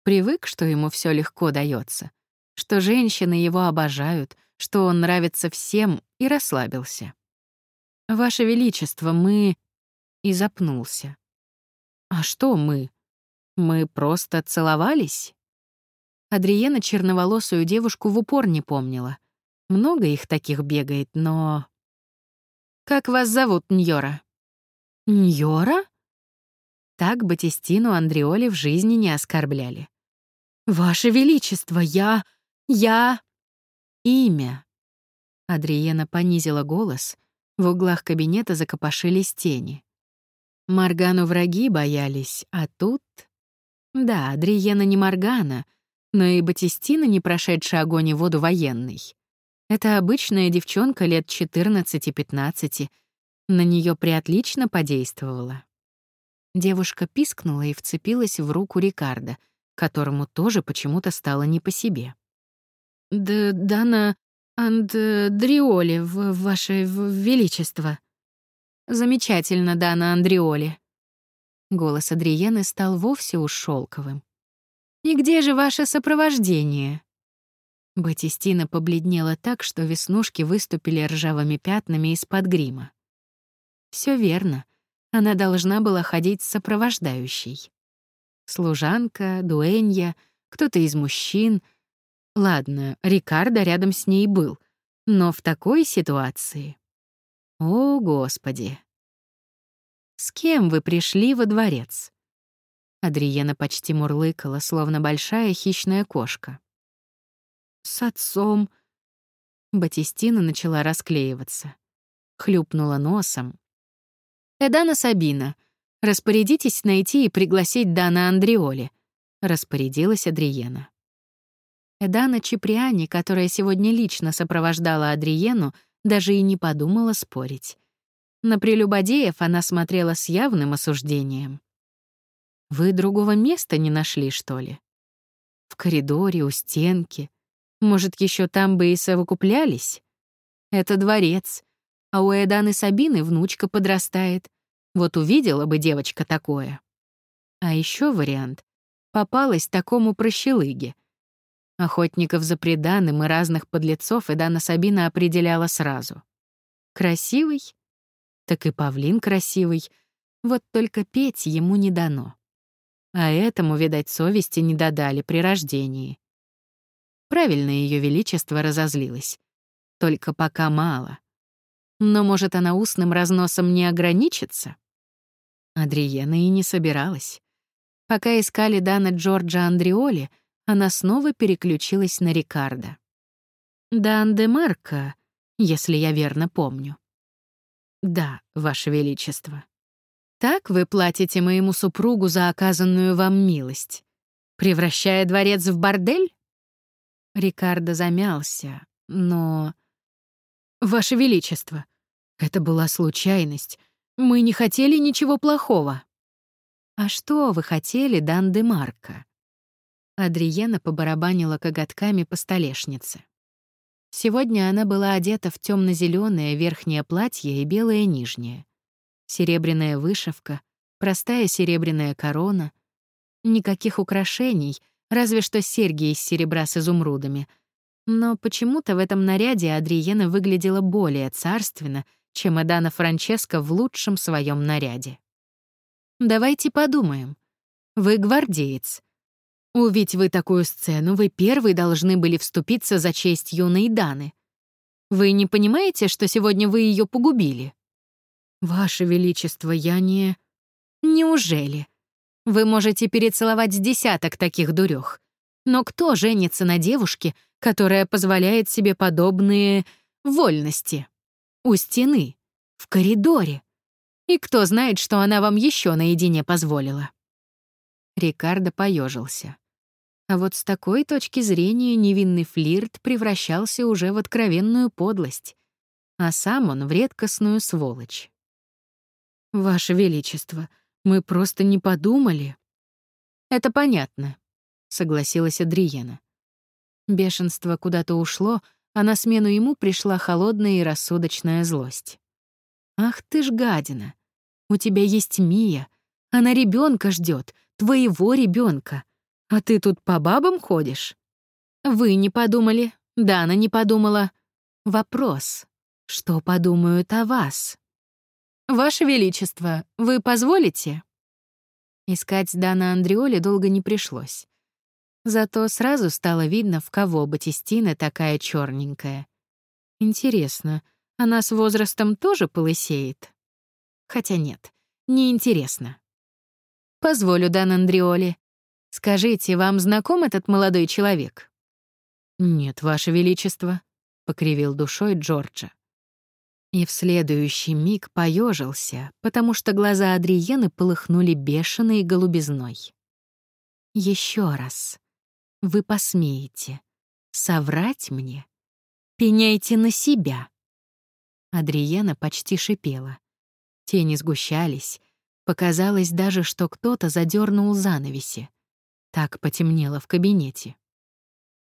Привык, что ему все легко дается, что женщины его обожают — что он нравится всем, и расслабился. «Ваше Величество, мы...» И запнулся. «А что мы? Мы просто целовались?» Адриена черноволосую девушку в упор не помнила. Много их таких бегает, но... «Как вас зовут, Ньора?» «Ньора?» Так Батистину Андреоли в жизни не оскорбляли. «Ваше Величество, я... я...» Имя. Адриена понизила голос. В углах кабинета закопошились тени. Маргану враги боялись, а тут... Да, Адриена не Маргана, но и Батистина, не прошедшая огонь и воду военный. Это обычная девчонка лет 14-15. На нее приотлично подействовала. Девушка пискнула и вцепилась в руку Рикардо, которому тоже почему-то стало не по себе. Д Дана Андриоли, ваше величество. Замечательно, Дана Андриоли. Голос Адриены стал вовсе уж шелковым. И где же ваше сопровождение? Батистина побледнела так, что веснушки выступили ржавыми пятнами из-под грима. Все верно. Она должна была ходить с сопровождающей. Служанка, дуэнья, кто-то из мужчин — Ладно, Рикардо рядом с ней был, Но в такой ситуации... О, Господи! С кем вы пришли во дворец? Адриена почти мурлыкала, словно большая хищная кошка. С отцом. Батистина начала расклеиваться. Хлюпнула носом. «Эдана Сабина, распорядитесь найти и пригласить Дана Андреоли», — распорядилась Адриена. Эдана Чиприани, которая сегодня лично сопровождала Адриену, даже и не подумала спорить. На прелюбодеев она смотрела с явным осуждением. «Вы другого места не нашли, что ли? В коридоре, у стенки. Может, еще там бы и совокуплялись? Это дворец. А у Эданы Сабины внучка подрастает. Вот увидела бы девочка такое. А еще вариант. Попалась такому прощелыге. Охотников за преданным и разных подлецов Эдана Сабина определяла сразу. Красивый? Так и павлин красивый. Вот только петь ему не дано. А этому, видать, совести не додали при рождении. Правильно Ее Величество разозлилось. Только пока мало. Но, может, она устным разносом не ограничится? Адриена и не собиралась. Пока искали Дана Джорджа Андреоли, она снова переключилась на Рикардо. «Дан де Марко, если я верно помню». «Да, Ваше Величество». «Так вы платите моему супругу за оказанную вам милость, превращая дворец в бордель?» Рикардо замялся, но... «Ваше Величество, это была случайность. Мы не хотели ничего плохого». «А что вы хотели, Дан де Марко?» Адриена побарабанила коготками по столешнице. Сегодня она была одета в темно зеленое верхнее платье и белое нижнее. Серебряная вышивка, простая серебряная корона. Никаких украшений, разве что серьги из серебра с изумрудами. Но почему-то в этом наряде Адриена выглядела более царственно, чем Адана Франческо в лучшем своем наряде. «Давайте подумаем. Вы гвардеец. Увидеть вы такую сцену, вы первый должны были вступиться за честь юной Даны. Вы не понимаете, что сегодня вы ее погубили? Ваше Величество, я не... Неужели? Вы можете перецеловать с десяток таких дурёх. Но кто женится на девушке, которая позволяет себе подобные вольности? У стены, в коридоре. И кто знает, что она вам еще наедине позволила? Рикардо поежился. А вот с такой точки зрения невинный флирт превращался уже в откровенную подлость, а сам он в редкостную сволочь. «Ваше Величество, мы просто не подумали». «Это понятно», — согласилась Адриена. Бешенство куда-то ушло, а на смену ему пришла холодная и рассудочная злость. «Ах ты ж гадина! У тебя есть Мия. Она ребенка ждет, твоего ребенка. А ты тут по бабам ходишь? Вы не подумали, Дана не подумала. Вопрос, что подумают о вас? Ваше Величество, вы позволите? Искать Дана Андреоли долго не пришлось. Зато сразу стало видно, в кого Батистина такая черненькая. Интересно, она с возрастом тоже полысеет? Хотя нет, не интересно. Позволю, Дан Андреоли. Скажите, вам знаком этот молодой человек? Нет, ваше величество, покривил душой Джорджа. И в следующий миг поежился, потому что глаза Адриены полыхнули бешеной голубизной. Еще раз. Вы посмеете соврать мне? Пеняйте на себя. Адриена почти шипела. Тени сгущались. Показалось даже, что кто-то задернул занавеси. Так потемнело в кабинете.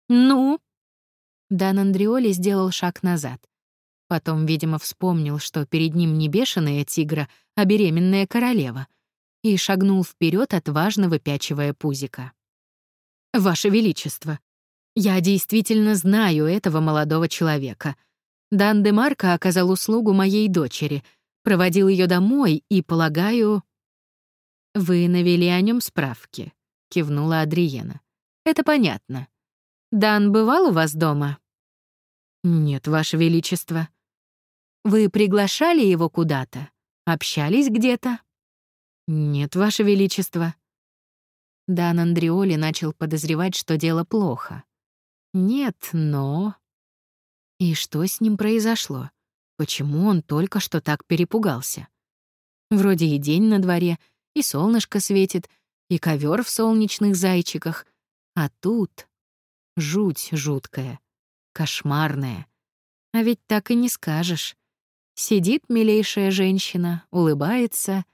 «Ну?» Дан Андреоли сделал шаг назад. Потом, видимо, вспомнил, что перед ним не бешеная тигра, а беременная королева, и шагнул вперед, отважно выпячивая пузика. «Ваше Величество, я действительно знаю этого молодого человека. Дан де Марко оказал услугу моей дочери, проводил ее домой и, полагаю...» «Вы навели о нем справки», кивнула Адриена. Это понятно. Дан бывал у вас дома? Нет, Ваше Величество. Вы приглашали его куда-то? Общались где-то? Нет, Ваше Величество. Дан Андреоли начал подозревать, что дело плохо. Нет, но... И что с ним произошло? Почему он только что так перепугался? Вроде и день на дворе, и солнышко светит, и ковер в солнечных зайчиках. А тут жуть жуткая, кошмарная. А ведь так и не скажешь. Сидит милейшая женщина, улыбается,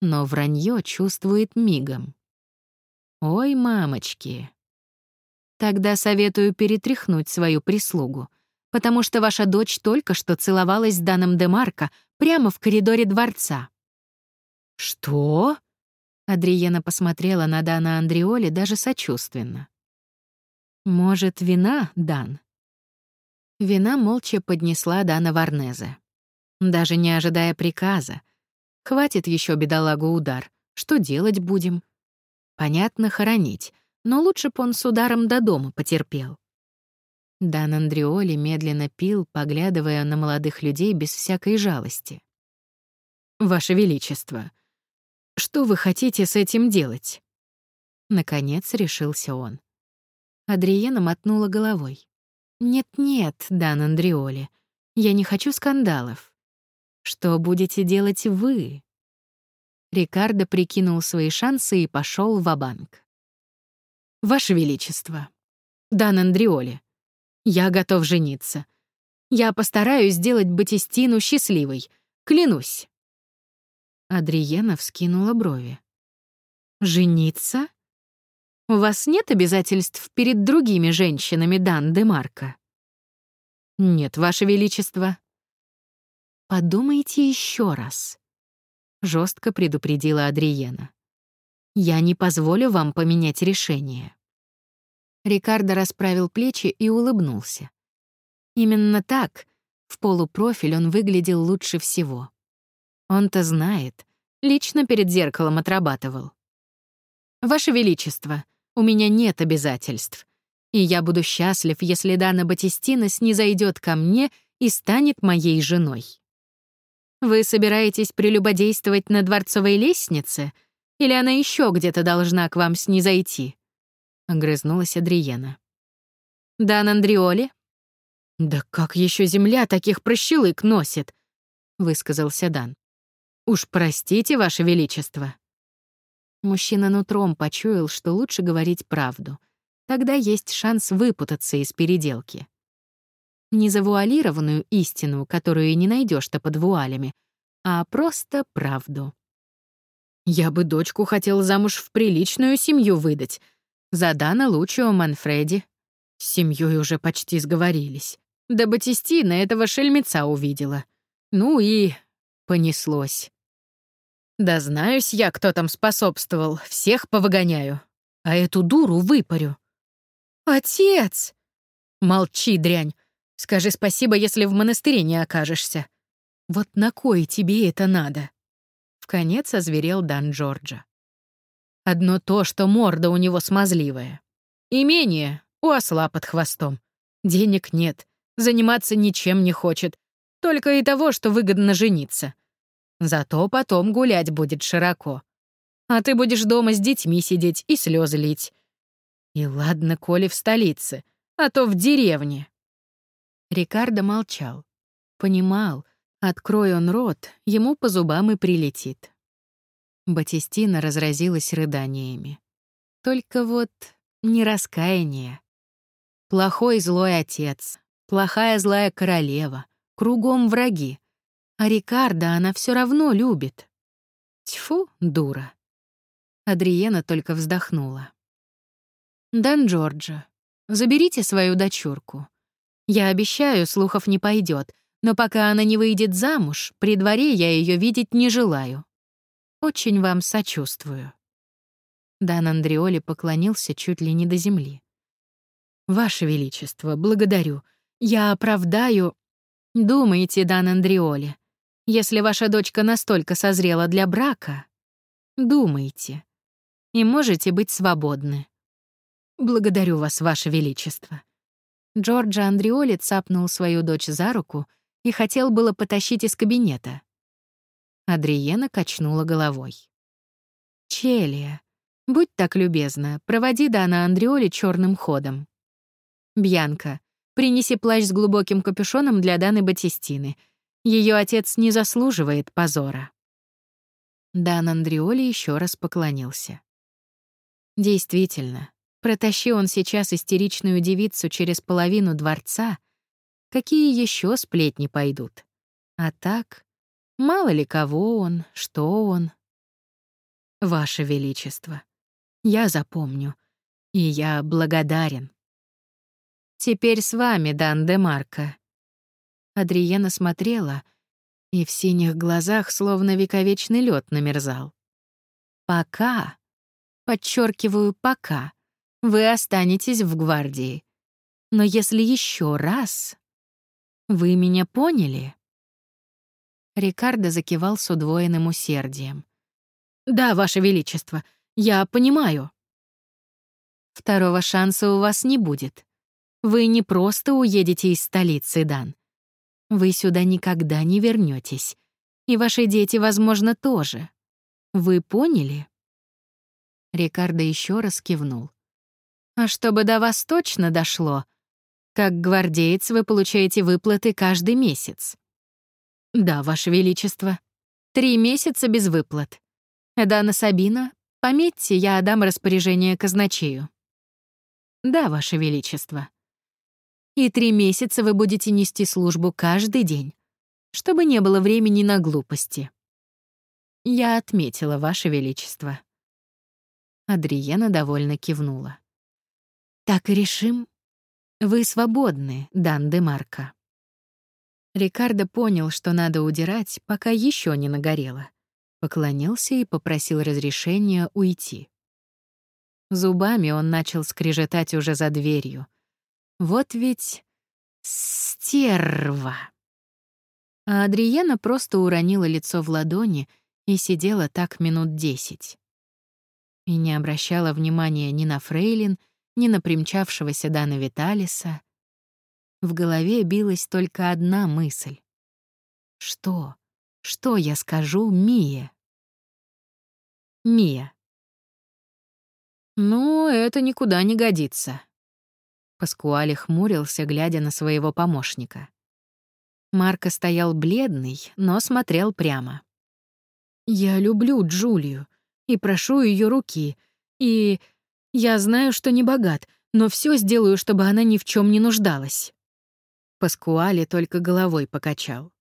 но вранье чувствует мигом. Ой, мамочки. Тогда советую перетряхнуть свою прислугу, потому что ваша дочь только что целовалась с Даном Демарко прямо в коридоре дворца. Что? Адриена посмотрела на Дана Андреоли даже сочувственно. «Может, вина, Дан?» Вина молча поднесла Дана Варнезе. Даже не ожидая приказа. Хватит еще бедолагу удар. Что делать будем? Понятно, хоронить, но лучше б он с ударом до дома потерпел. Дан Андреоли медленно пил, поглядывая на молодых людей без всякой жалости. «Ваше Величество, что вы хотите с этим делать?» Наконец решился он. Адриена мотнула головой. «Нет-нет, Дан Андреоли, я не хочу скандалов. Что будете делать вы?» Рикардо прикинул свои шансы и пошел в банк «Ваше Величество, Дан Андреоли, я готов жениться. Я постараюсь сделать Батистину счастливой, клянусь». Адриена вскинула брови. «Жениться? У вас нет обязательств перед другими женщинами, Дан де Марко?» «Нет, Ваше Величество». «Подумайте еще раз жестко предупредила Адриена. Я не позволю вам поменять решение. Рикардо расправил плечи и улыбнулся. Именно так, в полупрофиль он выглядел лучше всего. Он-то знает, лично перед зеркалом отрабатывал. «Ваше Величество, у меня нет обязательств, и я буду счастлив, если Дана Батистина снизойдет ко мне и станет моей женой». Вы собираетесь прелюбодействовать на дворцовой лестнице? Или она еще где-то должна к вам снизойти?» — огрызнулась Адриена. «Дан Андриоли?» «Да как еще земля таких прощелык носит?» — высказался Дан. «Уж простите, Ваше Величество». Мужчина нутром почуял, что лучше говорить правду. Тогда есть шанс выпутаться из переделки не завуалированную истину, которую не найдешь-то под вуалями, а просто правду. Я бы дочку хотел замуж в приличную семью выдать. За Дана Лучио Манфреди. С семьей уже почти сговорились. Да Батистина этого шельмеца увидела. Ну и понеслось. Да знаюсь я, кто там способствовал, всех повыгоняю. А эту дуру выпарю. «Отец!» «Молчи, дрянь. Скажи спасибо, если в монастыре не окажешься. Вот на кой тебе это надо?» В конец озверел Дан Джорджа. Одно то, что морда у него смазливая. Имение у осла под хвостом. Денег нет, заниматься ничем не хочет. Только и того, что выгодно жениться. Зато потом гулять будет широко. А ты будешь дома с детьми сидеть и слезы лить. И ладно, коли в столице, а то в деревне. Рикардо молчал. Понимал, открой он рот, ему по зубам и прилетит. Батистина разразилась рыданиями. Только вот не раскаяние. Плохой злой отец, плохая злая королева, кругом враги. А Рикардо она все равно любит. Тьфу, дура. Адриена только вздохнула. «Дан Джорджо, заберите свою дочурку. Я обещаю, слухов не пойдет, но пока она не выйдет замуж, при дворе я ее видеть не желаю. Очень вам сочувствую». Дан Андреоли поклонился чуть ли не до земли. «Ваше Величество, благодарю. Я оправдаю...» «Думаете, Дан Андреоли, если ваша дочка настолько созрела для брака, думайте. И можете быть свободны. Благодарю вас, Ваше Величество. Джорджа Андреоли цапнул свою дочь за руку и хотел было потащить из кабинета. Адриена качнула головой. «Челия, будь так любезна, проводи Дана Андреоли черным ходом. Бьянка, принеси плащ с глубоким капюшоном для Даны Батистины. Ее отец не заслуживает позора». Дан Андреоли еще раз поклонился. Действительно, протащи он сейчас истеричную девицу через половину дворца, какие еще сплетни пойдут? А так, мало ли кого он, что он. Ваше Величество, я запомню, и я благодарен. Теперь с вами, Дан де Марко. Адриена смотрела, и в синих глазах словно вековечный лед намерзал. Пока, подчеркиваю, пока, вы останетесь в гвардии. Но если еще раз... Вы меня поняли? Рикардо закивал с удвоенным усердием. «Да, Ваше Величество, я понимаю». «Второго шанса у вас не будет. Вы не просто уедете из столицы, Дан. Вы сюда никогда не вернетесь. И ваши дети, возможно, тоже. Вы поняли?» Рикардо еще раз кивнул. «А чтобы до вас точно дошло, как гвардеец вы получаете выплаты каждый месяц». «Да, Ваше Величество. Три месяца без выплат. Эдана Сабина, пометьте, я отдам распоряжение казначею». «Да, Ваше Величество» и три месяца вы будете нести службу каждый день, чтобы не было времени на глупости. Я отметила, Ваше Величество. Адриена довольно кивнула. Так и решим. Вы свободны, Дан де Марко. Рикардо понял, что надо удирать, пока еще не нагорело. Поклонился и попросил разрешения уйти. Зубами он начал скрежетать уже за дверью — вот ведь стерва. А Адриена просто уронила лицо в ладони и сидела так минут десять. И не обращала внимания ни на Фрейлин, ни на примчавшегося Дана Виталиса. В голове билась только одна мысль. Что? Что я скажу Мие? Мия. Ну, это никуда не годится. Паскуале хмурился, глядя на своего помощника. Марко стоял бледный, но смотрел прямо. «Я люблю Джулию и прошу ее руки, и я знаю, что не богат, но все сделаю, чтобы она ни в чем не нуждалась». Паскуале только головой покачал.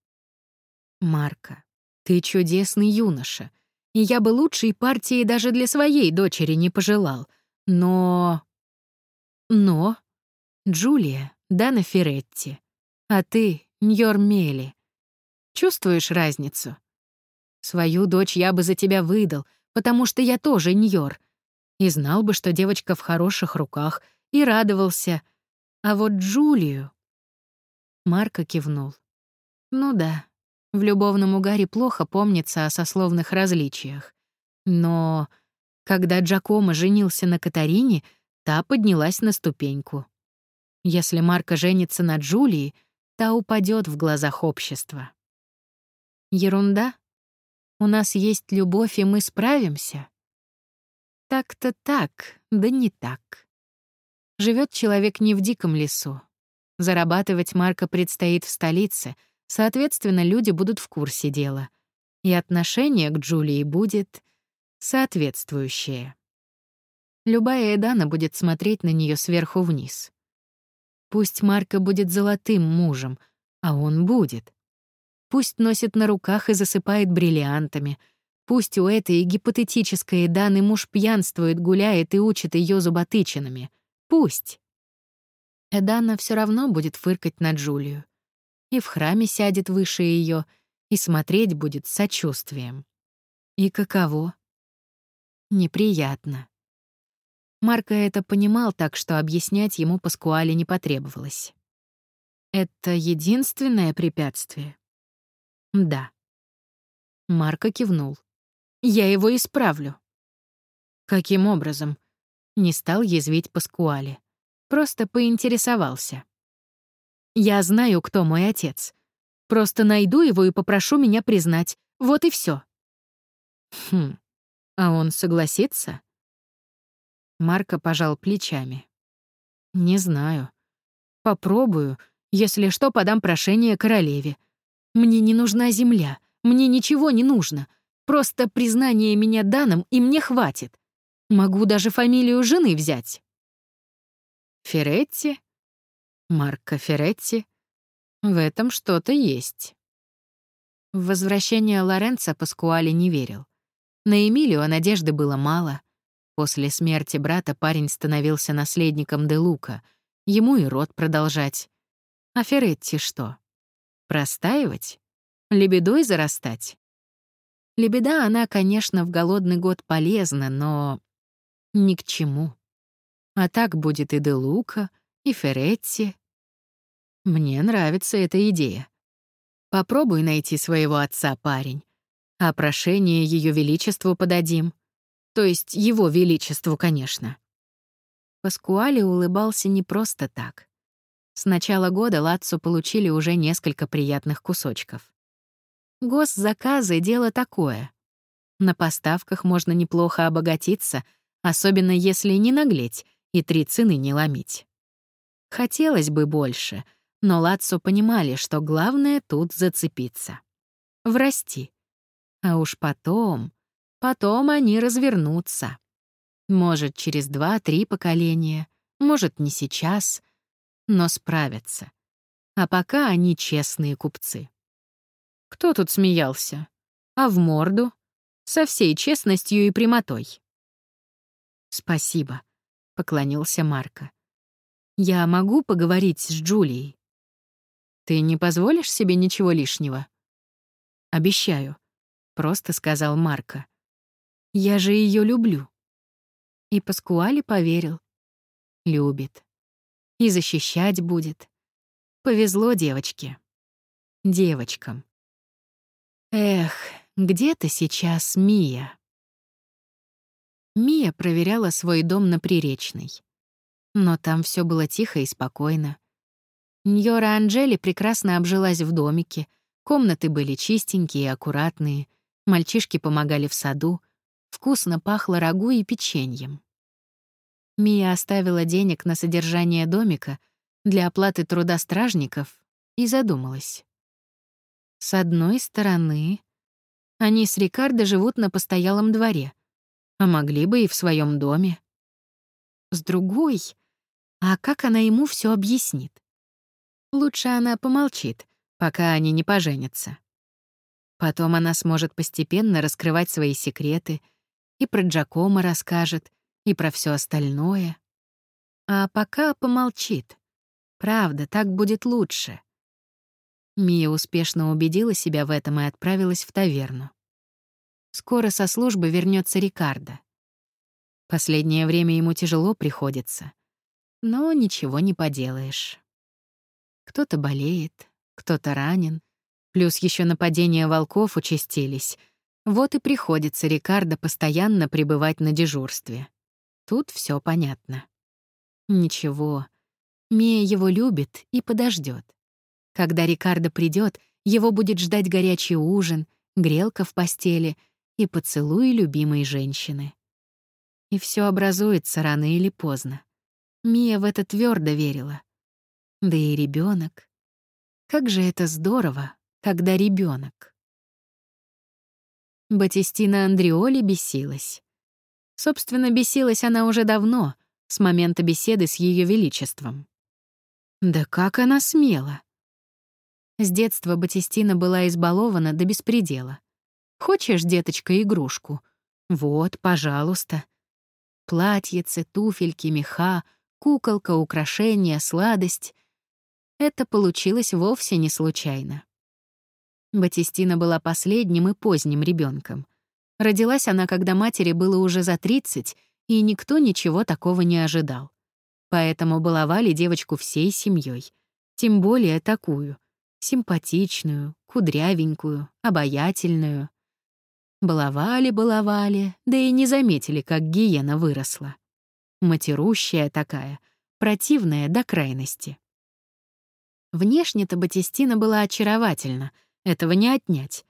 «Марко, ты чудесный юноша, и я бы лучшей партии даже для своей дочери не пожелал, но...» «Но...» Джулия, Дана Феретти, а ты — Ньор Мели. Чувствуешь разницу? Свою дочь я бы за тебя выдал, потому что я тоже Ньор. И знал бы, что девочка в хороших руках, и радовался. А вот Джулию... Марко кивнул. Ну да, в любовном угаре плохо помнится о сословных различиях. Но когда Джакомо женился на Катарине, та поднялась на ступеньку. Если Марка женится на Джулии, та упадет в глазах общества. Ерунда. У нас есть любовь, и мы справимся. Так-то так, да не так. Живет человек не в диком лесу. Зарабатывать Марка предстоит в столице, соответственно, люди будут в курсе дела. И отношение к Джулии будет соответствующее. Любая Эдана будет смотреть на нее сверху вниз. Пусть Марка будет золотым мужем, а он будет. Пусть носит на руках и засыпает бриллиантами. Пусть у этой гипотетической Даны муж пьянствует, гуляет и учит ее зуботычинами. Пусть. Эдана все равно будет фыркать на Джулию. И в храме сядет выше ее, и смотреть будет с сочувствием. И каково? Неприятно. Марко это понимал, так что объяснять ему Паскуале не потребовалось. «Это единственное препятствие?» «Да». Марко кивнул. «Я его исправлю». «Каким образом?» Не стал язвить Паскуале. Просто поинтересовался. Я знаю, кто мой отец. Просто найду его и попрошу меня признать. Вот и все. Хм, а он согласится? Марко пожал плечами. Не знаю. Попробую. Если что, подам прошение королеве. Мне не нужна земля. Мне ничего не нужно. Просто признание меня данным, и мне хватит. Могу даже фамилию жены взять. Феретти? Марко Феретти? В этом что-то есть. В возвращение Лоренца Паскуали не верил. На Эмилию надежды было мало. После смерти брата парень становился наследником Де Лука. Ему и род продолжать. А Феретти что? Простаивать? Лебедой зарастать? Лебеда, она, конечно, в голодный год полезна, но ни к чему. А так будет и Де Лука, и Феретти. Мне нравится эта идея. Попробуй найти своего отца, парень. А прошение Ее Величеству подадим. То есть Его Величеству, конечно. Паскуали улыбался не просто так. С начала года Лацо получили уже несколько приятных кусочков. Госзаказы — дело такое. На поставках можно неплохо обогатиться, особенно если не наглеть и три цены не ломить. Хотелось бы больше, но Лацо понимали, что главное тут зацепиться. Врасти. А уж потом, потом они развернутся. Может, через два-три поколения, может, не сейчас, но справятся. А пока они честные купцы. Кто тут смеялся? А в морду? Со всей честностью и прямотой. «Спасибо», — поклонился Марко. «Я могу поговорить с Джулией?» «Ты не позволишь себе ничего лишнего?» «Обещаю», — просто сказал Марко. «Я же ее люблю». И Паскуали поверил. Любит. И защищать будет. Повезло девочке. Девочкам. Эх, где ты сейчас, Мия? Мия проверяла свой дом на Приречной. Но там все было тихо и спокойно. Ньора Анжели прекрасно обжилась в домике, комнаты были чистенькие и аккуратные, мальчишки помогали в саду, вкусно пахло рагу и печеньем. Мия оставила денег на содержание домика для оплаты труда стражников и задумалась. С одной стороны, они с Рикардо живут на постоялом дворе, а могли бы и в своем доме. С другой, а как она ему все объяснит? Лучше она помолчит, пока они не поженятся. Потом она сможет постепенно раскрывать свои секреты и про Джакома расскажет, и про все остальное. А пока помолчит. Правда, так будет лучше. Мия успешно убедила себя в этом и отправилась в таверну. Скоро со службы вернется Рикардо. Последнее время ему тяжело приходится. Но ничего не поделаешь. Кто-то болеет, кто-то ранен. Плюс еще нападения волков участились. Вот и приходится Рикардо постоянно пребывать на дежурстве. Тут все понятно. Ничего. Мия его любит и подождет. Когда Рикардо придет, его будет ждать горячий ужин, грелка в постели и поцелуй любимой женщины. И все образуется рано или поздно. Мия в это твердо верила. Да и ребенок. Как же это здорово, когда ребенок. Батистина Андреоли бесилась. Собственно, бесилась она уже давно, с момента беседы с Ее Величеством. Да как она смела! С детства Батистина была избалована до беспредела. «Хочешь, деточка, игрушку? Вот, пожалуйста». Платьице, туфельки, меха, куколка, украшения, сладость. Это получилось вовсе не случайно. Батистина была последним и поздним ребенком. Родилась она, когда матери было уже за 30, и никто ничего такого не ожидал. Поэтому баловали девочку всей семьей, тем более такую — симпатичную, кудрявенькую, обаятельную. Баловали-баловали, да и не заметили, как гиена выросла. Матерущая такая, противная до крайности. Внешне-то Батистина была очаровательна, этого не отнять.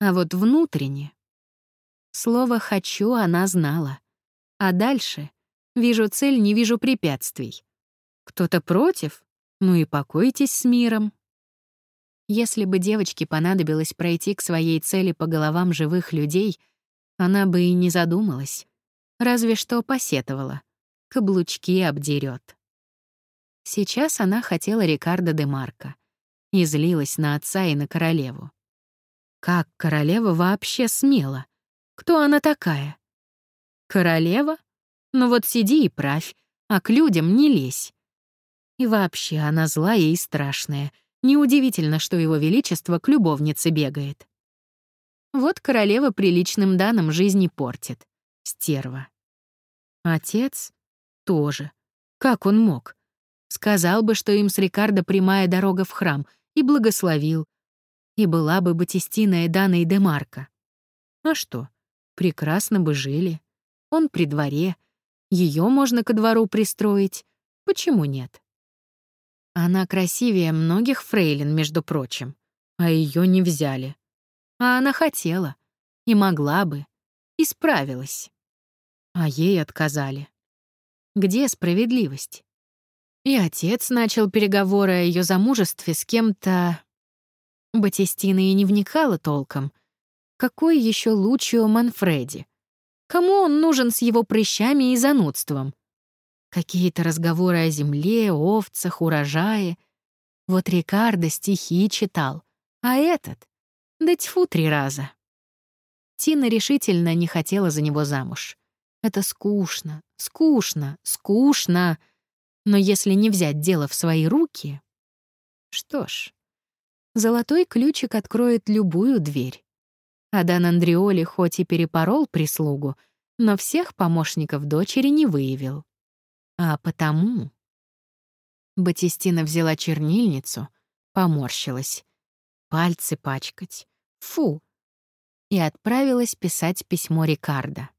А вот внутренне... Слово «хочу» она знала. А дальше «вижу цель, не вижу препятствий». Кто-то против? Ну и покойтесь с миром. Если бы девочке понадобилось пройти к своей цели по головам живых людей, она бы и не задумалась. Разве что посетовала. Каблучки обдерет. Сейчас она хотела Рикардо де Марко и злилась на отца и на королеву. Как королева вообще смела? Кто она такая? Королева? Ну вот сиди и правь, а к людям не лезь. И вообще она злая и страшная. Неудивительно, что его величество к любовнице бегает. Вот королева приличным данным жизни портит. Стерва. Отец? Тоже. Как он мог? Сказал бы, что им с Рикардо прямая дорога в храм, и благословил. И была бы Батистина Эдана и Демарка. А что? Прекрасно бы жили. Он при дворе. Ее можно ко двору пристроить. Почему нет? Она красивее многих фрейлин, между прочим. А ее не взяли. А она хотела. И могла бы. И справилась. А ей отказали. Где справедливость? И отец начал переговоры о ее замужестве с кем-то... Батистина и не вникала толком. Какой еще Лучио Манфреди? Кому он нужен с его прыщами и занудством? Какие-то разговоры о земле, овцах, урожае. Вот Рикардо стихи читал, а этот — да тьфу три раза. Тина решительно не хотела за него замуж. Это скучно, скучно, скучно. Но если не взять дело в свои руки... Что ж, золотой ключик откроет любую дверь. Адан Андреоли хоть и перепорол прислугу, но всех помощников дочери не выявил. А потому... Батистина взяла чернильницу, поморщилась. Пальцы пачкать. Фу! И отправилась писать письмо Рикардо.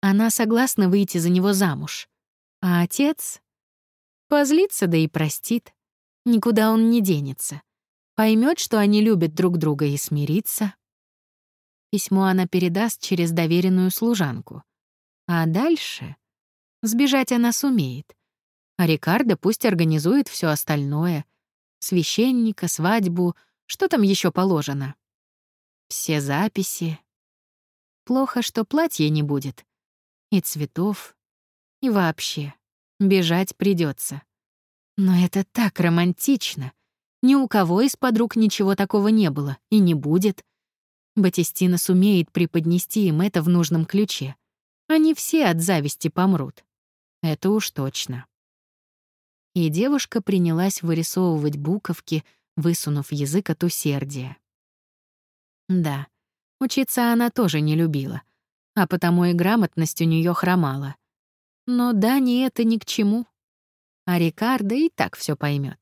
Она согласна выйти за него замуж. А отец Позлится, да и простит. Никуда он не денется. Поймет, что они любят друг друга и смирится. Письмо она передаст через доверенную служанку. А дальше сбежать она сумеет. А Рикардо пусть организует все остальное. Священника, свадьбу, что там еще положено. Все записи. Плохо, что платья не будет. И цветов. И вообще. Бежать придется. Но это так романтично. Ни у кого из подруг ничего такого не было и не будет. Батистина сумеет преподнести им это в нужном ключе. Они все от зависти помрут. Это уж точно. И девушка принялась вырисовывать буковки, высунув язык от усердия. Да, учиться она тоже не любила, а потому и грамотность у нее хромала. Но Дани это ни к чему. А Рикардо и так все поймет.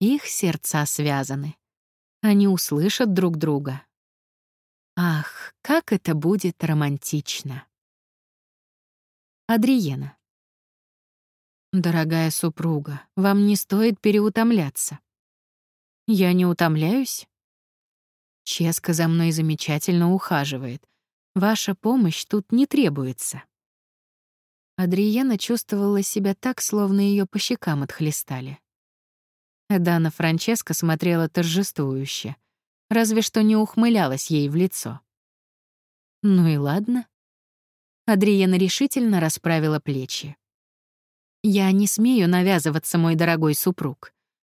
Их сердца связаны. Они услышат друг друга. Ах, как это будет романтично. Адриена. Дорогая супруга, вам не стоит переутомляться. Я не утомляюсь? Ческа за мной замечательно ухаживает. Ваша помощь тут не требуется. Адриена чувствовала себя так, словно ее по щекам отхлестали. Дана Франческа смотрела торжествующе, разве что не ухмылялась ей в лицо. Ну и ладно. Адриена решительно расправила плечи. «Я не смею навязываться, мой дорогой супруг.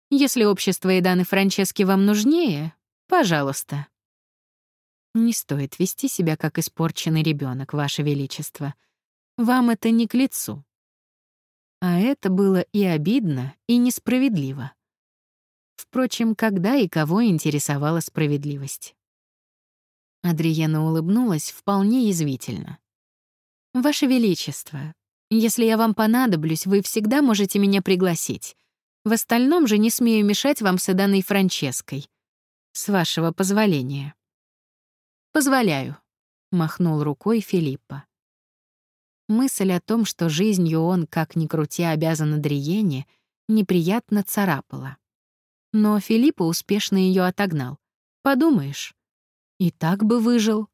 Если общество Эданы Франчески вам нужнее, пожалуйста». «Не стоит вести себя как испорченный ребенок, Ваше Величество», вам это не к лицу. А это было и обидно, и несправедливо. Впрочем, когда и кого интересовала справедливость? Адриена улыбнулась вполне язвительно. «Ваше Величество, если я вам понадоблюсь, вы всегда можете меня пригласить. В остальном же не смею мешать вам с Эданой Франческой. С вашего позволения». «Позволяю», — махнул рукой Филиппа. Мысль о том, что жизнью он, как ни крути, обязан Адриене, неприятно царапала. Но Филиппа успешно ее отогнал. Подумаешь, и так бы выжил.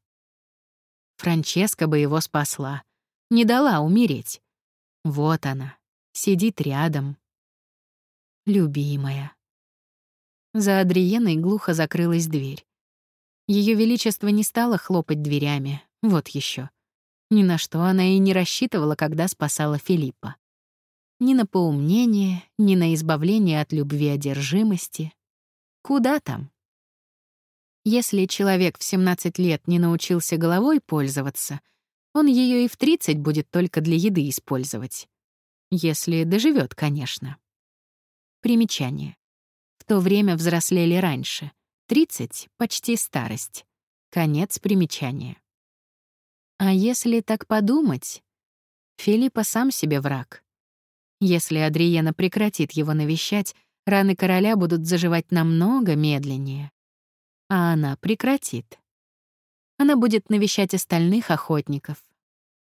Франческа бы его спасла, не дала умереть. Вот она, сидит рядом. Любимая. За Адриеной глухо закрылась дверь. Ее Величество не стало хлопать дверями, вот еще. Ни на что она и не рассчитывала, когда спасала Филиппа. Ни на поумнение, ни на избавление от любви одержимости. Куда там? Если человек в 17 лет не научился головой пользоваться, он ее и в 30 будет только для еды использовать. Если доживет, конечно. Примечание. В то время взрослели раньше. 30 — почти старость. Конец примечания. А если так подумать, Филиппа сам себе враг. Если Адриена прекратит его навещать, раны короля будут заживать намного медленнее. А она прекратит. Она будет навещать остальных охотников.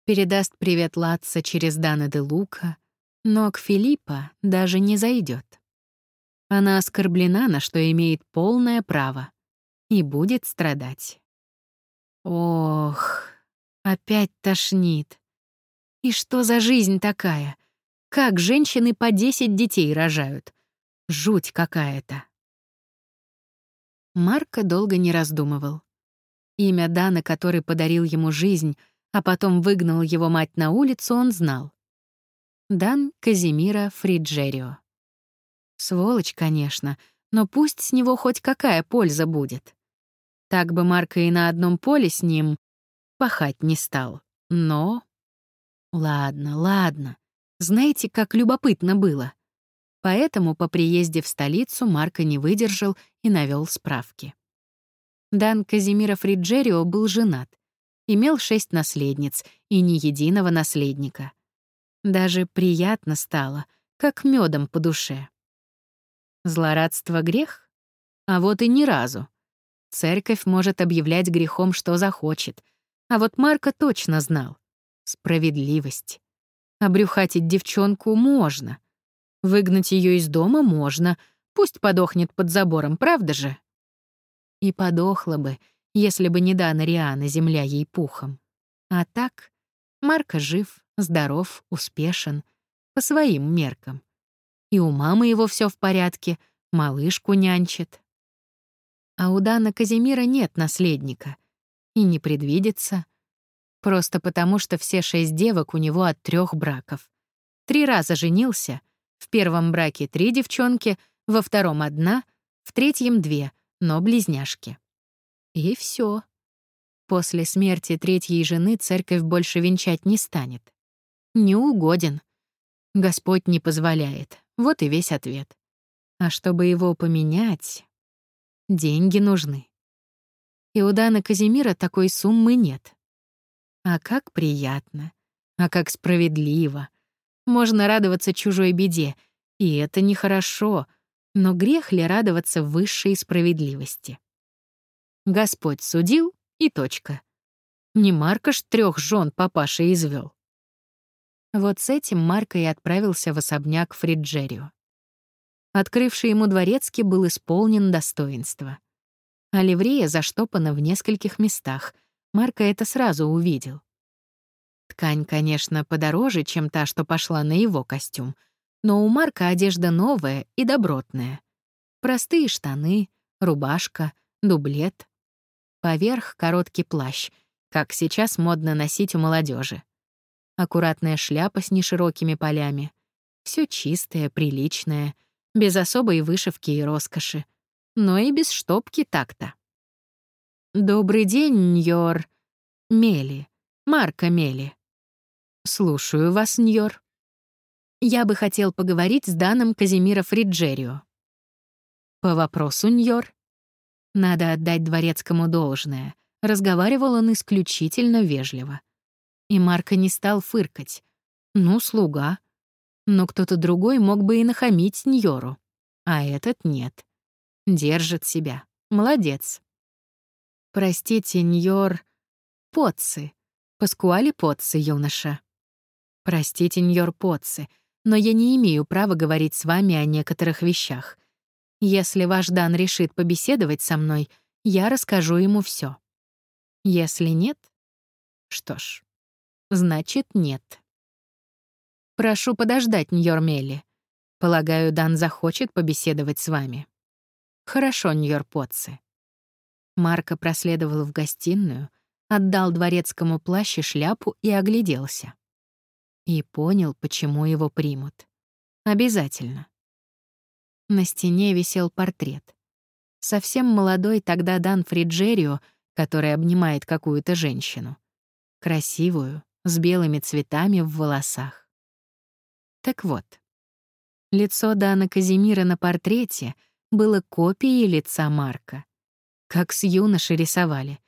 Передаст привет Латца через Дана де Лука, но к Филиппа даже не зайдет. Она оскорблена, на что имеет полное право, и будет страдать. Ох, опять тошнит. И что за жизнь такая? Как женщины по 10 детей рожают? Жуть какая-то. Марко долго не раздумывал. Имя Дана, который подарил ему жизнь, а потом выгнал его мать на улицу, он знал. Дан Казимира Фриджерио. Сволочь, конечно, но пусть с него хоть какая польза будет. Так бы Марко и на одном поле с ним пахать не стал. Но... Ладно, ладно. Знаете, как любопытно было. Поэтому по приезде в столицу Марко не выдержал и навел справки. Дан Казимира Фриджерио был женат, имел шесть наследниц и ни единого наследника. Даже приятно стало, как медом по душе. Злорадство — грех? А вот и ни разу. Церковь может объявлять грехом, что захочет. А вот Марко точно знал. Справедливость. Обрюхатить девчонку можно — Выгнать ее из дома можно, пусть подохнет под забором, правда же? И подохла бы, если бы не Дана Риана, земля ей пухом. А так, Марка жив, здоров, успешен, по своим меркам. И у мамы его все в порядке, малышку нянчит. А у Дана Казимира нет наследника. И не предвидится. Просто потому, что все шесть девок у него от трех браков. Три раза женился — в первом браке три девчонки, во втором — одна, в третьем — две, но близняшки. И все. После смерти третьей жены церковь больше венчать не станет. Не угоден. Господь не позволяет. Вот и весь ответ. А чтобы его поменять, деньги нужны. И у Дана Казимира такой суммы нет. А как приятно, а как справедливо — можно радоваться чужой беде, и это нехорошо, но грех ли радоваться высшей справедливости? Господь судил, и точка. Не Марка ж трех жен папаша извел. Вот с этим Марко и отправился в особняк Фриджерио. Открывший ему дворецкий был исполнен достоинства. А ливрея заштопана в нескольких местах. Марко это сразу увидел. Ткань, конечно, подороже, чем та, что пошла на его костюм, но у Марка одежда новая и добротная. Простые штаны, рубашка, дублет. Поверх короткий плащ, как сейчас модно носить у молодежи. Аккуратная шляпа с неширокими полями. Все чистое, приличное, без особой вышивки и роскоши, но и без штопки так-то. «Добрый день, Ньор. Мели. Марка Мели», «Слушаю вас, Ньор». «Я бы хотел поговорить с Даном Казимира Фриджерио». «По вопросу, Ньор». Надо отдать дворецкому должное. Разговаривал он исключительно вежливо. И Марко не стал фыркать. Ну, слуга. Но кто-то другой мог бы и нахамить Ньору. А этот нет. Держит себя. Молодец. Простите, Ньор... Поцци. Паскуали Поцци, юноша. Простите, Ньор Поцци, но я не имею права говорить с вами о некоторых вещах. Если ваш Дан решит побеседовать со мной, я расскажу ему все. Если нет, что ж, значит нет. Прошу подождать, Ньормели. Полагаю, Дан захочет побеседовать с вами. Хорошо, Ньор-Потцы. Марко проследовал в гостиную, отдал дворецкому плащ и шляпу и огляделся. И понял, почему его примут. Обязательно. На стене висел портрет. Совсем молодой тогда Дан Фриджерио, который обнимает какую-то женщину. Красивую, с белыми цветами в волосах. Так вот, лицо Дана Казимира на портрете было копией лица Марка. Как с юношей рисовали.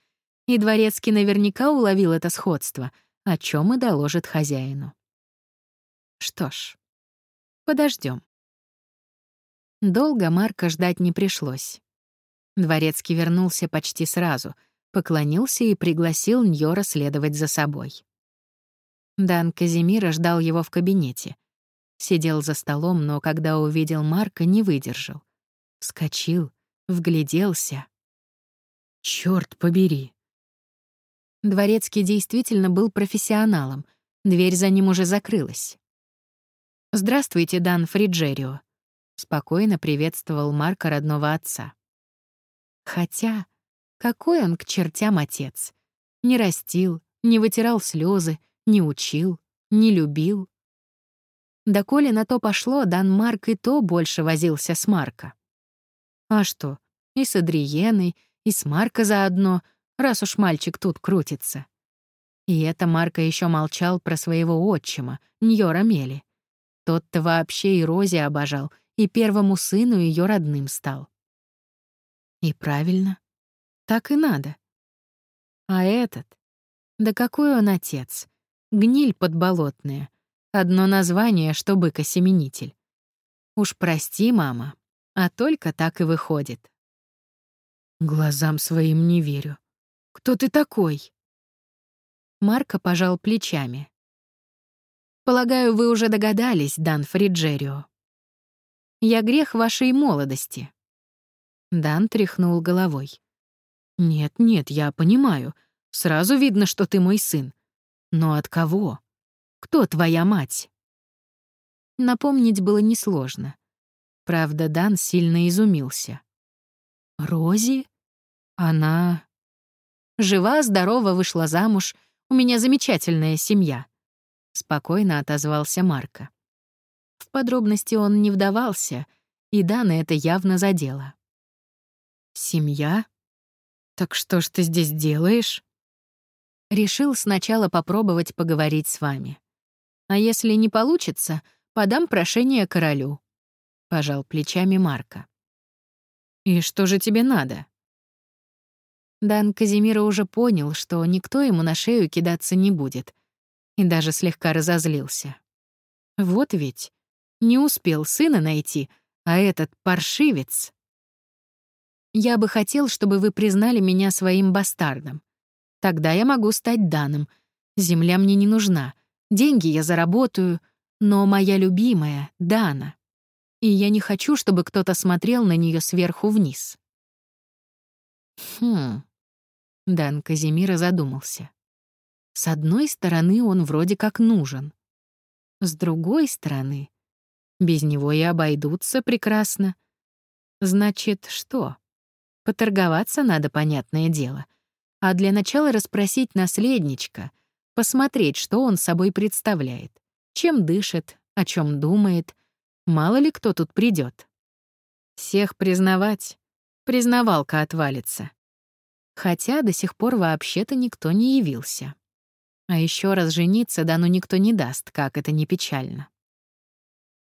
И Дворецкий наверняка уловил это сходство, о чем и доложит хозяину. Что ж, подождем. Долго Марка ждать не пришлось. Дворецкий вернулся почти сразу, поклонился и пригласил Ньора следовать за собой. Дан Казимира ждал его в кабинете. Сидел за столом, но когда увидел Марка, не выдержал. Вскочил, вгляделся. Черт побери! Дворецкий действительно был профессионалом. Дверь за ним уже закрылась. «Здравствуйте, Дан Фриджерио», — спокойно приветствовал Марка родного отца. Хотя, какой он к чертям отец? Не растил, не вытирал слезы, не учил, не любил. Да коли на то пошло, Дан Марк и то больше возился с Марка. А что, и с Адриеной, и с Марка заодно, раз уж мальчик тут крутится. И это Марка еще молчал про своего отчима, Ньора Мели. Тот-то вообще и Рози обожал, и первому сыну ее родным стал. И правильно. Так и надо. А этот? Да какой он отец? Гниль подболотная. Одно название, что бык-осеменитель. Уж прости, мама, а только так и выходит. Глазам своим не верю. Кто ты такой? Марко пожал плечами. Полагаю, вы уже догадались, Дан Фриджерио. Я грех вашей молодости. Дан тряхнул головой. Нет, нет, я понимаю. Сразу видно, что ты мой сын. Но от кого? Кто твоя мать? Напомнить было несложно. Правда, Дан сильно изумился. Рози? Она... Жива, здорова, вышла замуж. У меня замечательная семья. Спокойно отозвался Марко. В подробности он не вдавался, и Дана это явно задело. «Семья? Так что ж ты здесь делаешь?» Решил сначала попробовать поговорить с вами. А если не получится, подам прошение королю. Пожал плечами Марка. И что же тебе надо? Дан Казимира уже понял, что никто ему на шею кидаться не будет, и даже слегка разозлился. Вот ведь, не успел сына найти, а этот паршивец. Я бы хотел, чтобы вы признали меня своим бастардом. Тогда я могу стать Даном. Земля мне не нужна. Деньги я заработаю. Но моя любимая — Дана. И я не хочу, чтобы кто-то смотрел на нее сверху вниз. Хм. Дан Казимира задумался. С одной стороны, он вроде как нужен. С другой стороны, без него и обойдутся прекрасно. Значит, что? Поторговаться надо, понятное дело а для начала расспросить наследничка, посмотреть, что он собой представляет, чем дышит, о чем думает, мало ли кто тут придет. Всех признавать, признавалка отвалится. Хотя до сих пор вообще-то никто не явился. А еще раз жениться Дану никто не даст, как это не печально.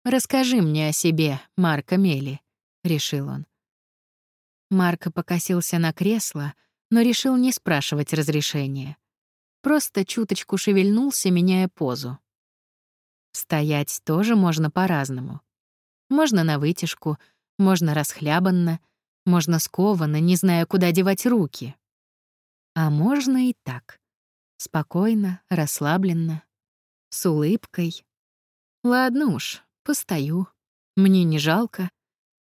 «Расскажи мне о себе, Марко Мели», — решил он. Марко покосился на кресло, но решил не спрашивать разрешения. Просто чуточку шевельнулся, меняя позу. Стоять тоже можно по-разному. Можно на вытяжку, можно расхлябанно, можно скованно, не зная, куда девать руки. А можно и так. Спокойно, расслабленно, с улыбкой. Ладно уж, постою. Мне не жалко.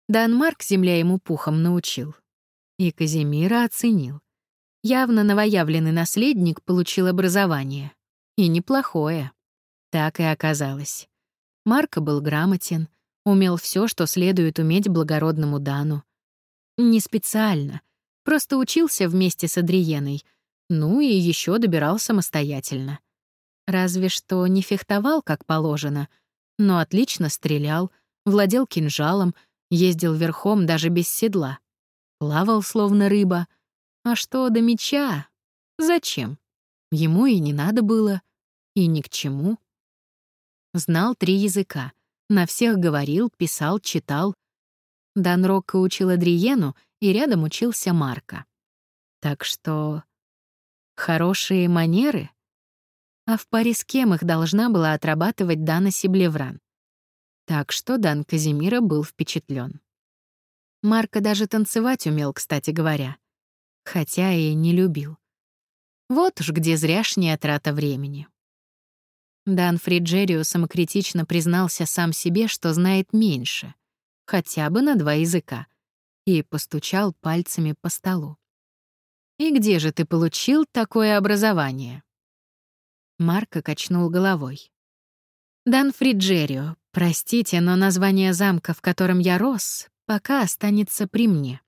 Данмарк земля ему пухом научил. И Казимира оценил. Явно новоявленный наследник получил образование. И неплохое. Так и оказалось. Марко был грамотен, умел все, что следует уметь благородному Дану. Не специально, просто учился вместе с Адриеной, ну и еще добирал самостоятельно. Разве что не фехтовал, как положено, но отлично стрелял, владел кинжалом, ездил верхом даже без седла. Плавал, словно рыба. А что до меча? Зачем? Ему и не надо было, и ни к чему. Знал три языка. На всех говорил, писал, читал. Дан Рокко учил Адриену, и рядом учился Марко. Так что... Хорошие манеры? А в паре с кем их должна была отрабатывать Дана Сиблевран? Так что Дан Казимира был впечатлен. Марко даже танцевать умел, кстати говоря. Хотя и не любил. Вот уж где зряшняя трата времени. Дан Фриджерио самокритично признался сам себе, что знает меньше, хотя бы на два языка, и постучал пальцами по столу. «И где же ты получил такое образование?» Марко качнул головой. «Дан Фриджерио, простите, но название замка, в котором я рос, пока останется при мне.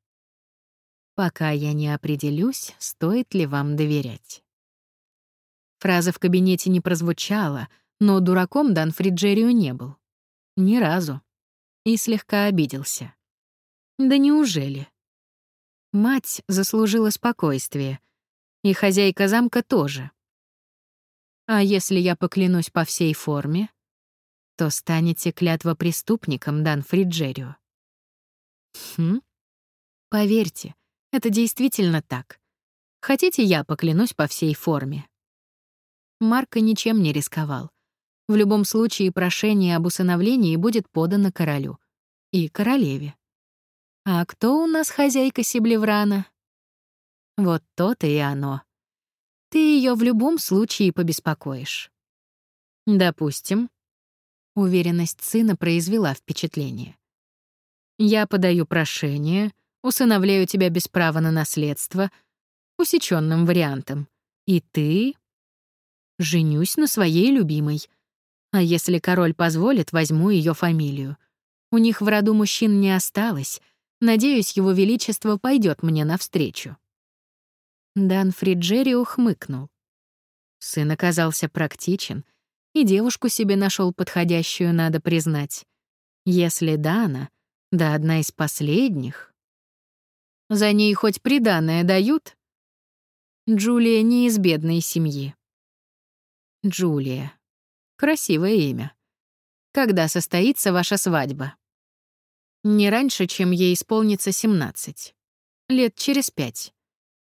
Пока я не определюсь, стоит ли вам доверять». Фраза в кабинете не прозвучала, но дураком Дан Фриджерио не был. Ни разу. И слегка обиделся. Да неужели? Мать заслужила спокойствие. И хозяйка замка тоже. А если я поклянусь по всей форме, то станете клятвопреступником, Дан Фриджерио. Хм? Поверьте, это действительно так. Хотите, я поклянусь по всей форме? Марко ничем не рисковал. В любом случае прошение об усыновлении будет подано королю. И королеве. А кто у нас хозяйка Сиблеврана? Вот то-то и оно. Ты ее в любом случае побеспокоишь. Допустим. Уверенность сына произвела впечатление. Я подаю прошение, усыновляю тебя без права на наследство, усеченным вариантом. И ты Женюсь на своей любимой. А если король позволит, возьму ее фамилию. У них в роду мужчин не осталось. Надеюсь, его величество пойдет мне навстречу. Дан Фриджери ухмыкнул. Сын оказался практичен, и девушку себе нашел подходящую, надо признать. Если Дана, да одна из последних. За ней хоть приданое дают? Джулия не из бедной семьи. Джулия. Красивое имя. Когда состоится ваша свадьба? Не раньше, чем ей исполнится 17. Лет через пять.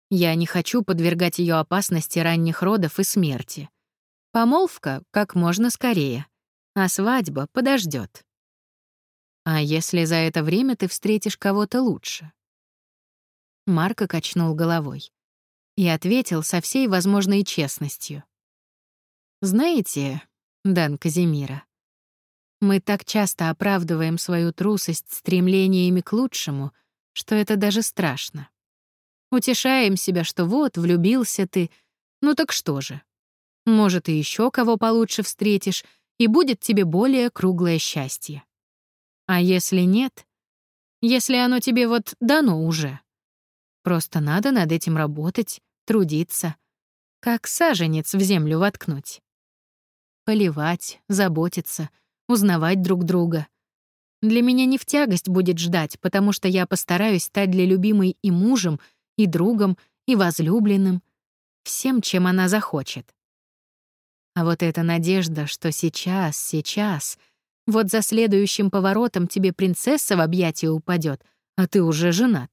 Я не хочу подвергать ее опасности ранних родов и смерти. Помолвка как можно скорее, а свадьба подождет. А если за это время ты встретишь кого-то лучше? Марко качнул головой и ответил со всей возможной честностью. Знаете, Дан Казимира, мы так часто оправдываем свою трусость стремлениями к лучшему, что это даже страшно. Утешаем себя, что вот, влюбился ты, ну так что же? Может, и еще кого получше встретишь, и будет тебе более круглое счастье. А если нет? Если оно тебе вот дано уже? Просто надо над этим работать, трудиться. Как саженец в землю воткнуть поливать, заботиться, узнавать друг друга. Для меня не в тягость будет ждать, потому что я постараюсь стать для любимой и мужем, и другом, и возлюбленным, всем, чем она захочет. А вот эта надежда, что сейчас, сейчас, вот за следующим поворотом тебе принцесса в объятия упадет, а ты уже женат.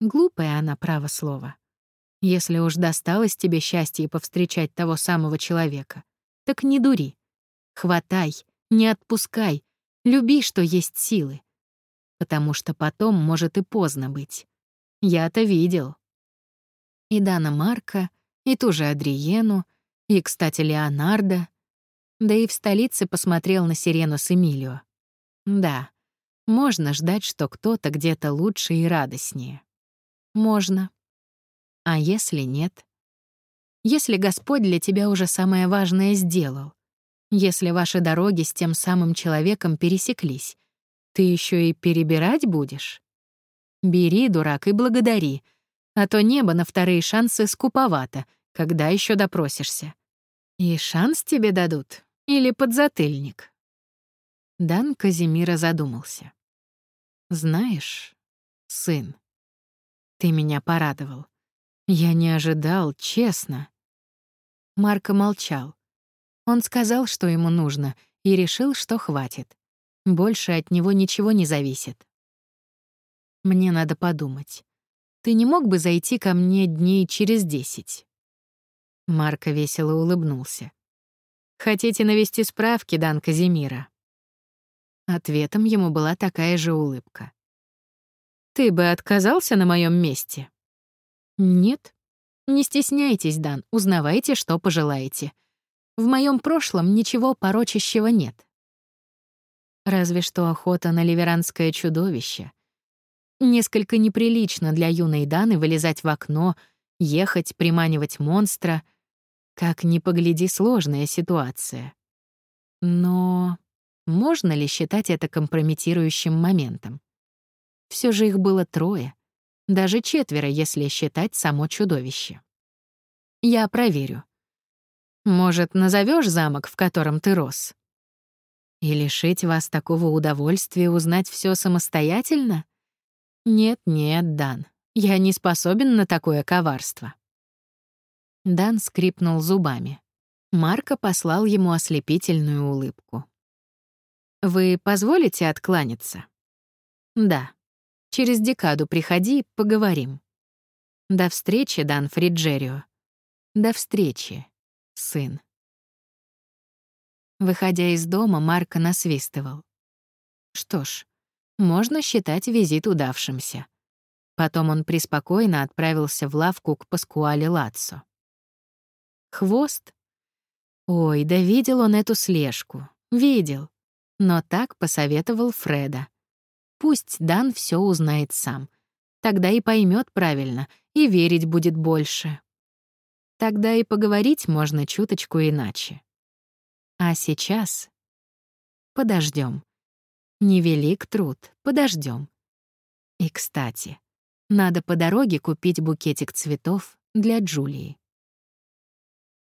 Глупая она, право слово. Если уж досталось тебе счастье повстречать того самого человека, так не дури. Хватай, не отпускай, люби, что есть силы. Потому что потом может и поздно быть. Я-то видел. И Дана Марка, и ту же Адриену, и, кстати, Леонардо. Да и в столице посмотрел на Сирену с Эмилио. Да, можно ждать, что кто-то где-то лучше и радостнее. Можно. А если нет? Если Господь для тебя уже самое важное сделал, если ваши дороги с тем самым человеком пересеклись, ты еще и перебирать будешь? Бери, дурак, и благодари, а то небо на вторые шансы скуповато, когда еще допросишься. И шанс тебе дадут или подзатыльник? Дан Казимира задумался. Знаешь, сын, ты меня порадовал. Я не ожидал, честно. Марко молчал. Он сказал, что ему нужно, и решил, что хватит. Больше от него ничего не зависит. Мне надо подумать. Ты не мог бы зайти ко мне дней через десять?» Марко весело улыбнулся. «Хотите навести справки, Дан Казимира?» Ответом ему была такая же улыбка. «Ты бы отказался на моем месте?» «Нет. Не стесняйтесь, Дан, узнавайте, что пожелаете. В моем прошлом ничего порочащего нет. Разве что охота на ливеранское чудовище. Несколько неприлично для юной Даны вылезать в окно, ехать, приманивать монстра. Как ни погляди, сложная ситуация. Но можно ли считать это компрометирующим моментом? Все же их было трое, даже четверо, если считать само чудовище. Я проверю. Может, назовешь замок, в котором ты рос? И лишить вас такого удовольствия узнать все самостоятельно? «Нет-нет, Дан, я не способен на такое коварство». Дан скрипнул зубами. Марко послал ему ослепительную улыбку. «Вы позволите откланяться?» «Да. Через декаду приходи, поговорим». «До встречи, Дан Фриджерио». «До встречи, сын». Выходя из дома, Марко насвистывал. Что ж, можно считать визит удавшимся. Потом он преспокойно отправился в лавку к Паскуале Лацо. Хвост? Ой, да видел он эту слежку. Видел. Но так посоветовал Фреда. Пусть Дан все узнает сам. Тогда и поймет правильно, и верить будет больше. Тогда и поговорить можно чуточку иначе. А сейчас подождем. Невелик труд, подождем. И, кстати, надо по дороге купить букетик цветов для Джулии.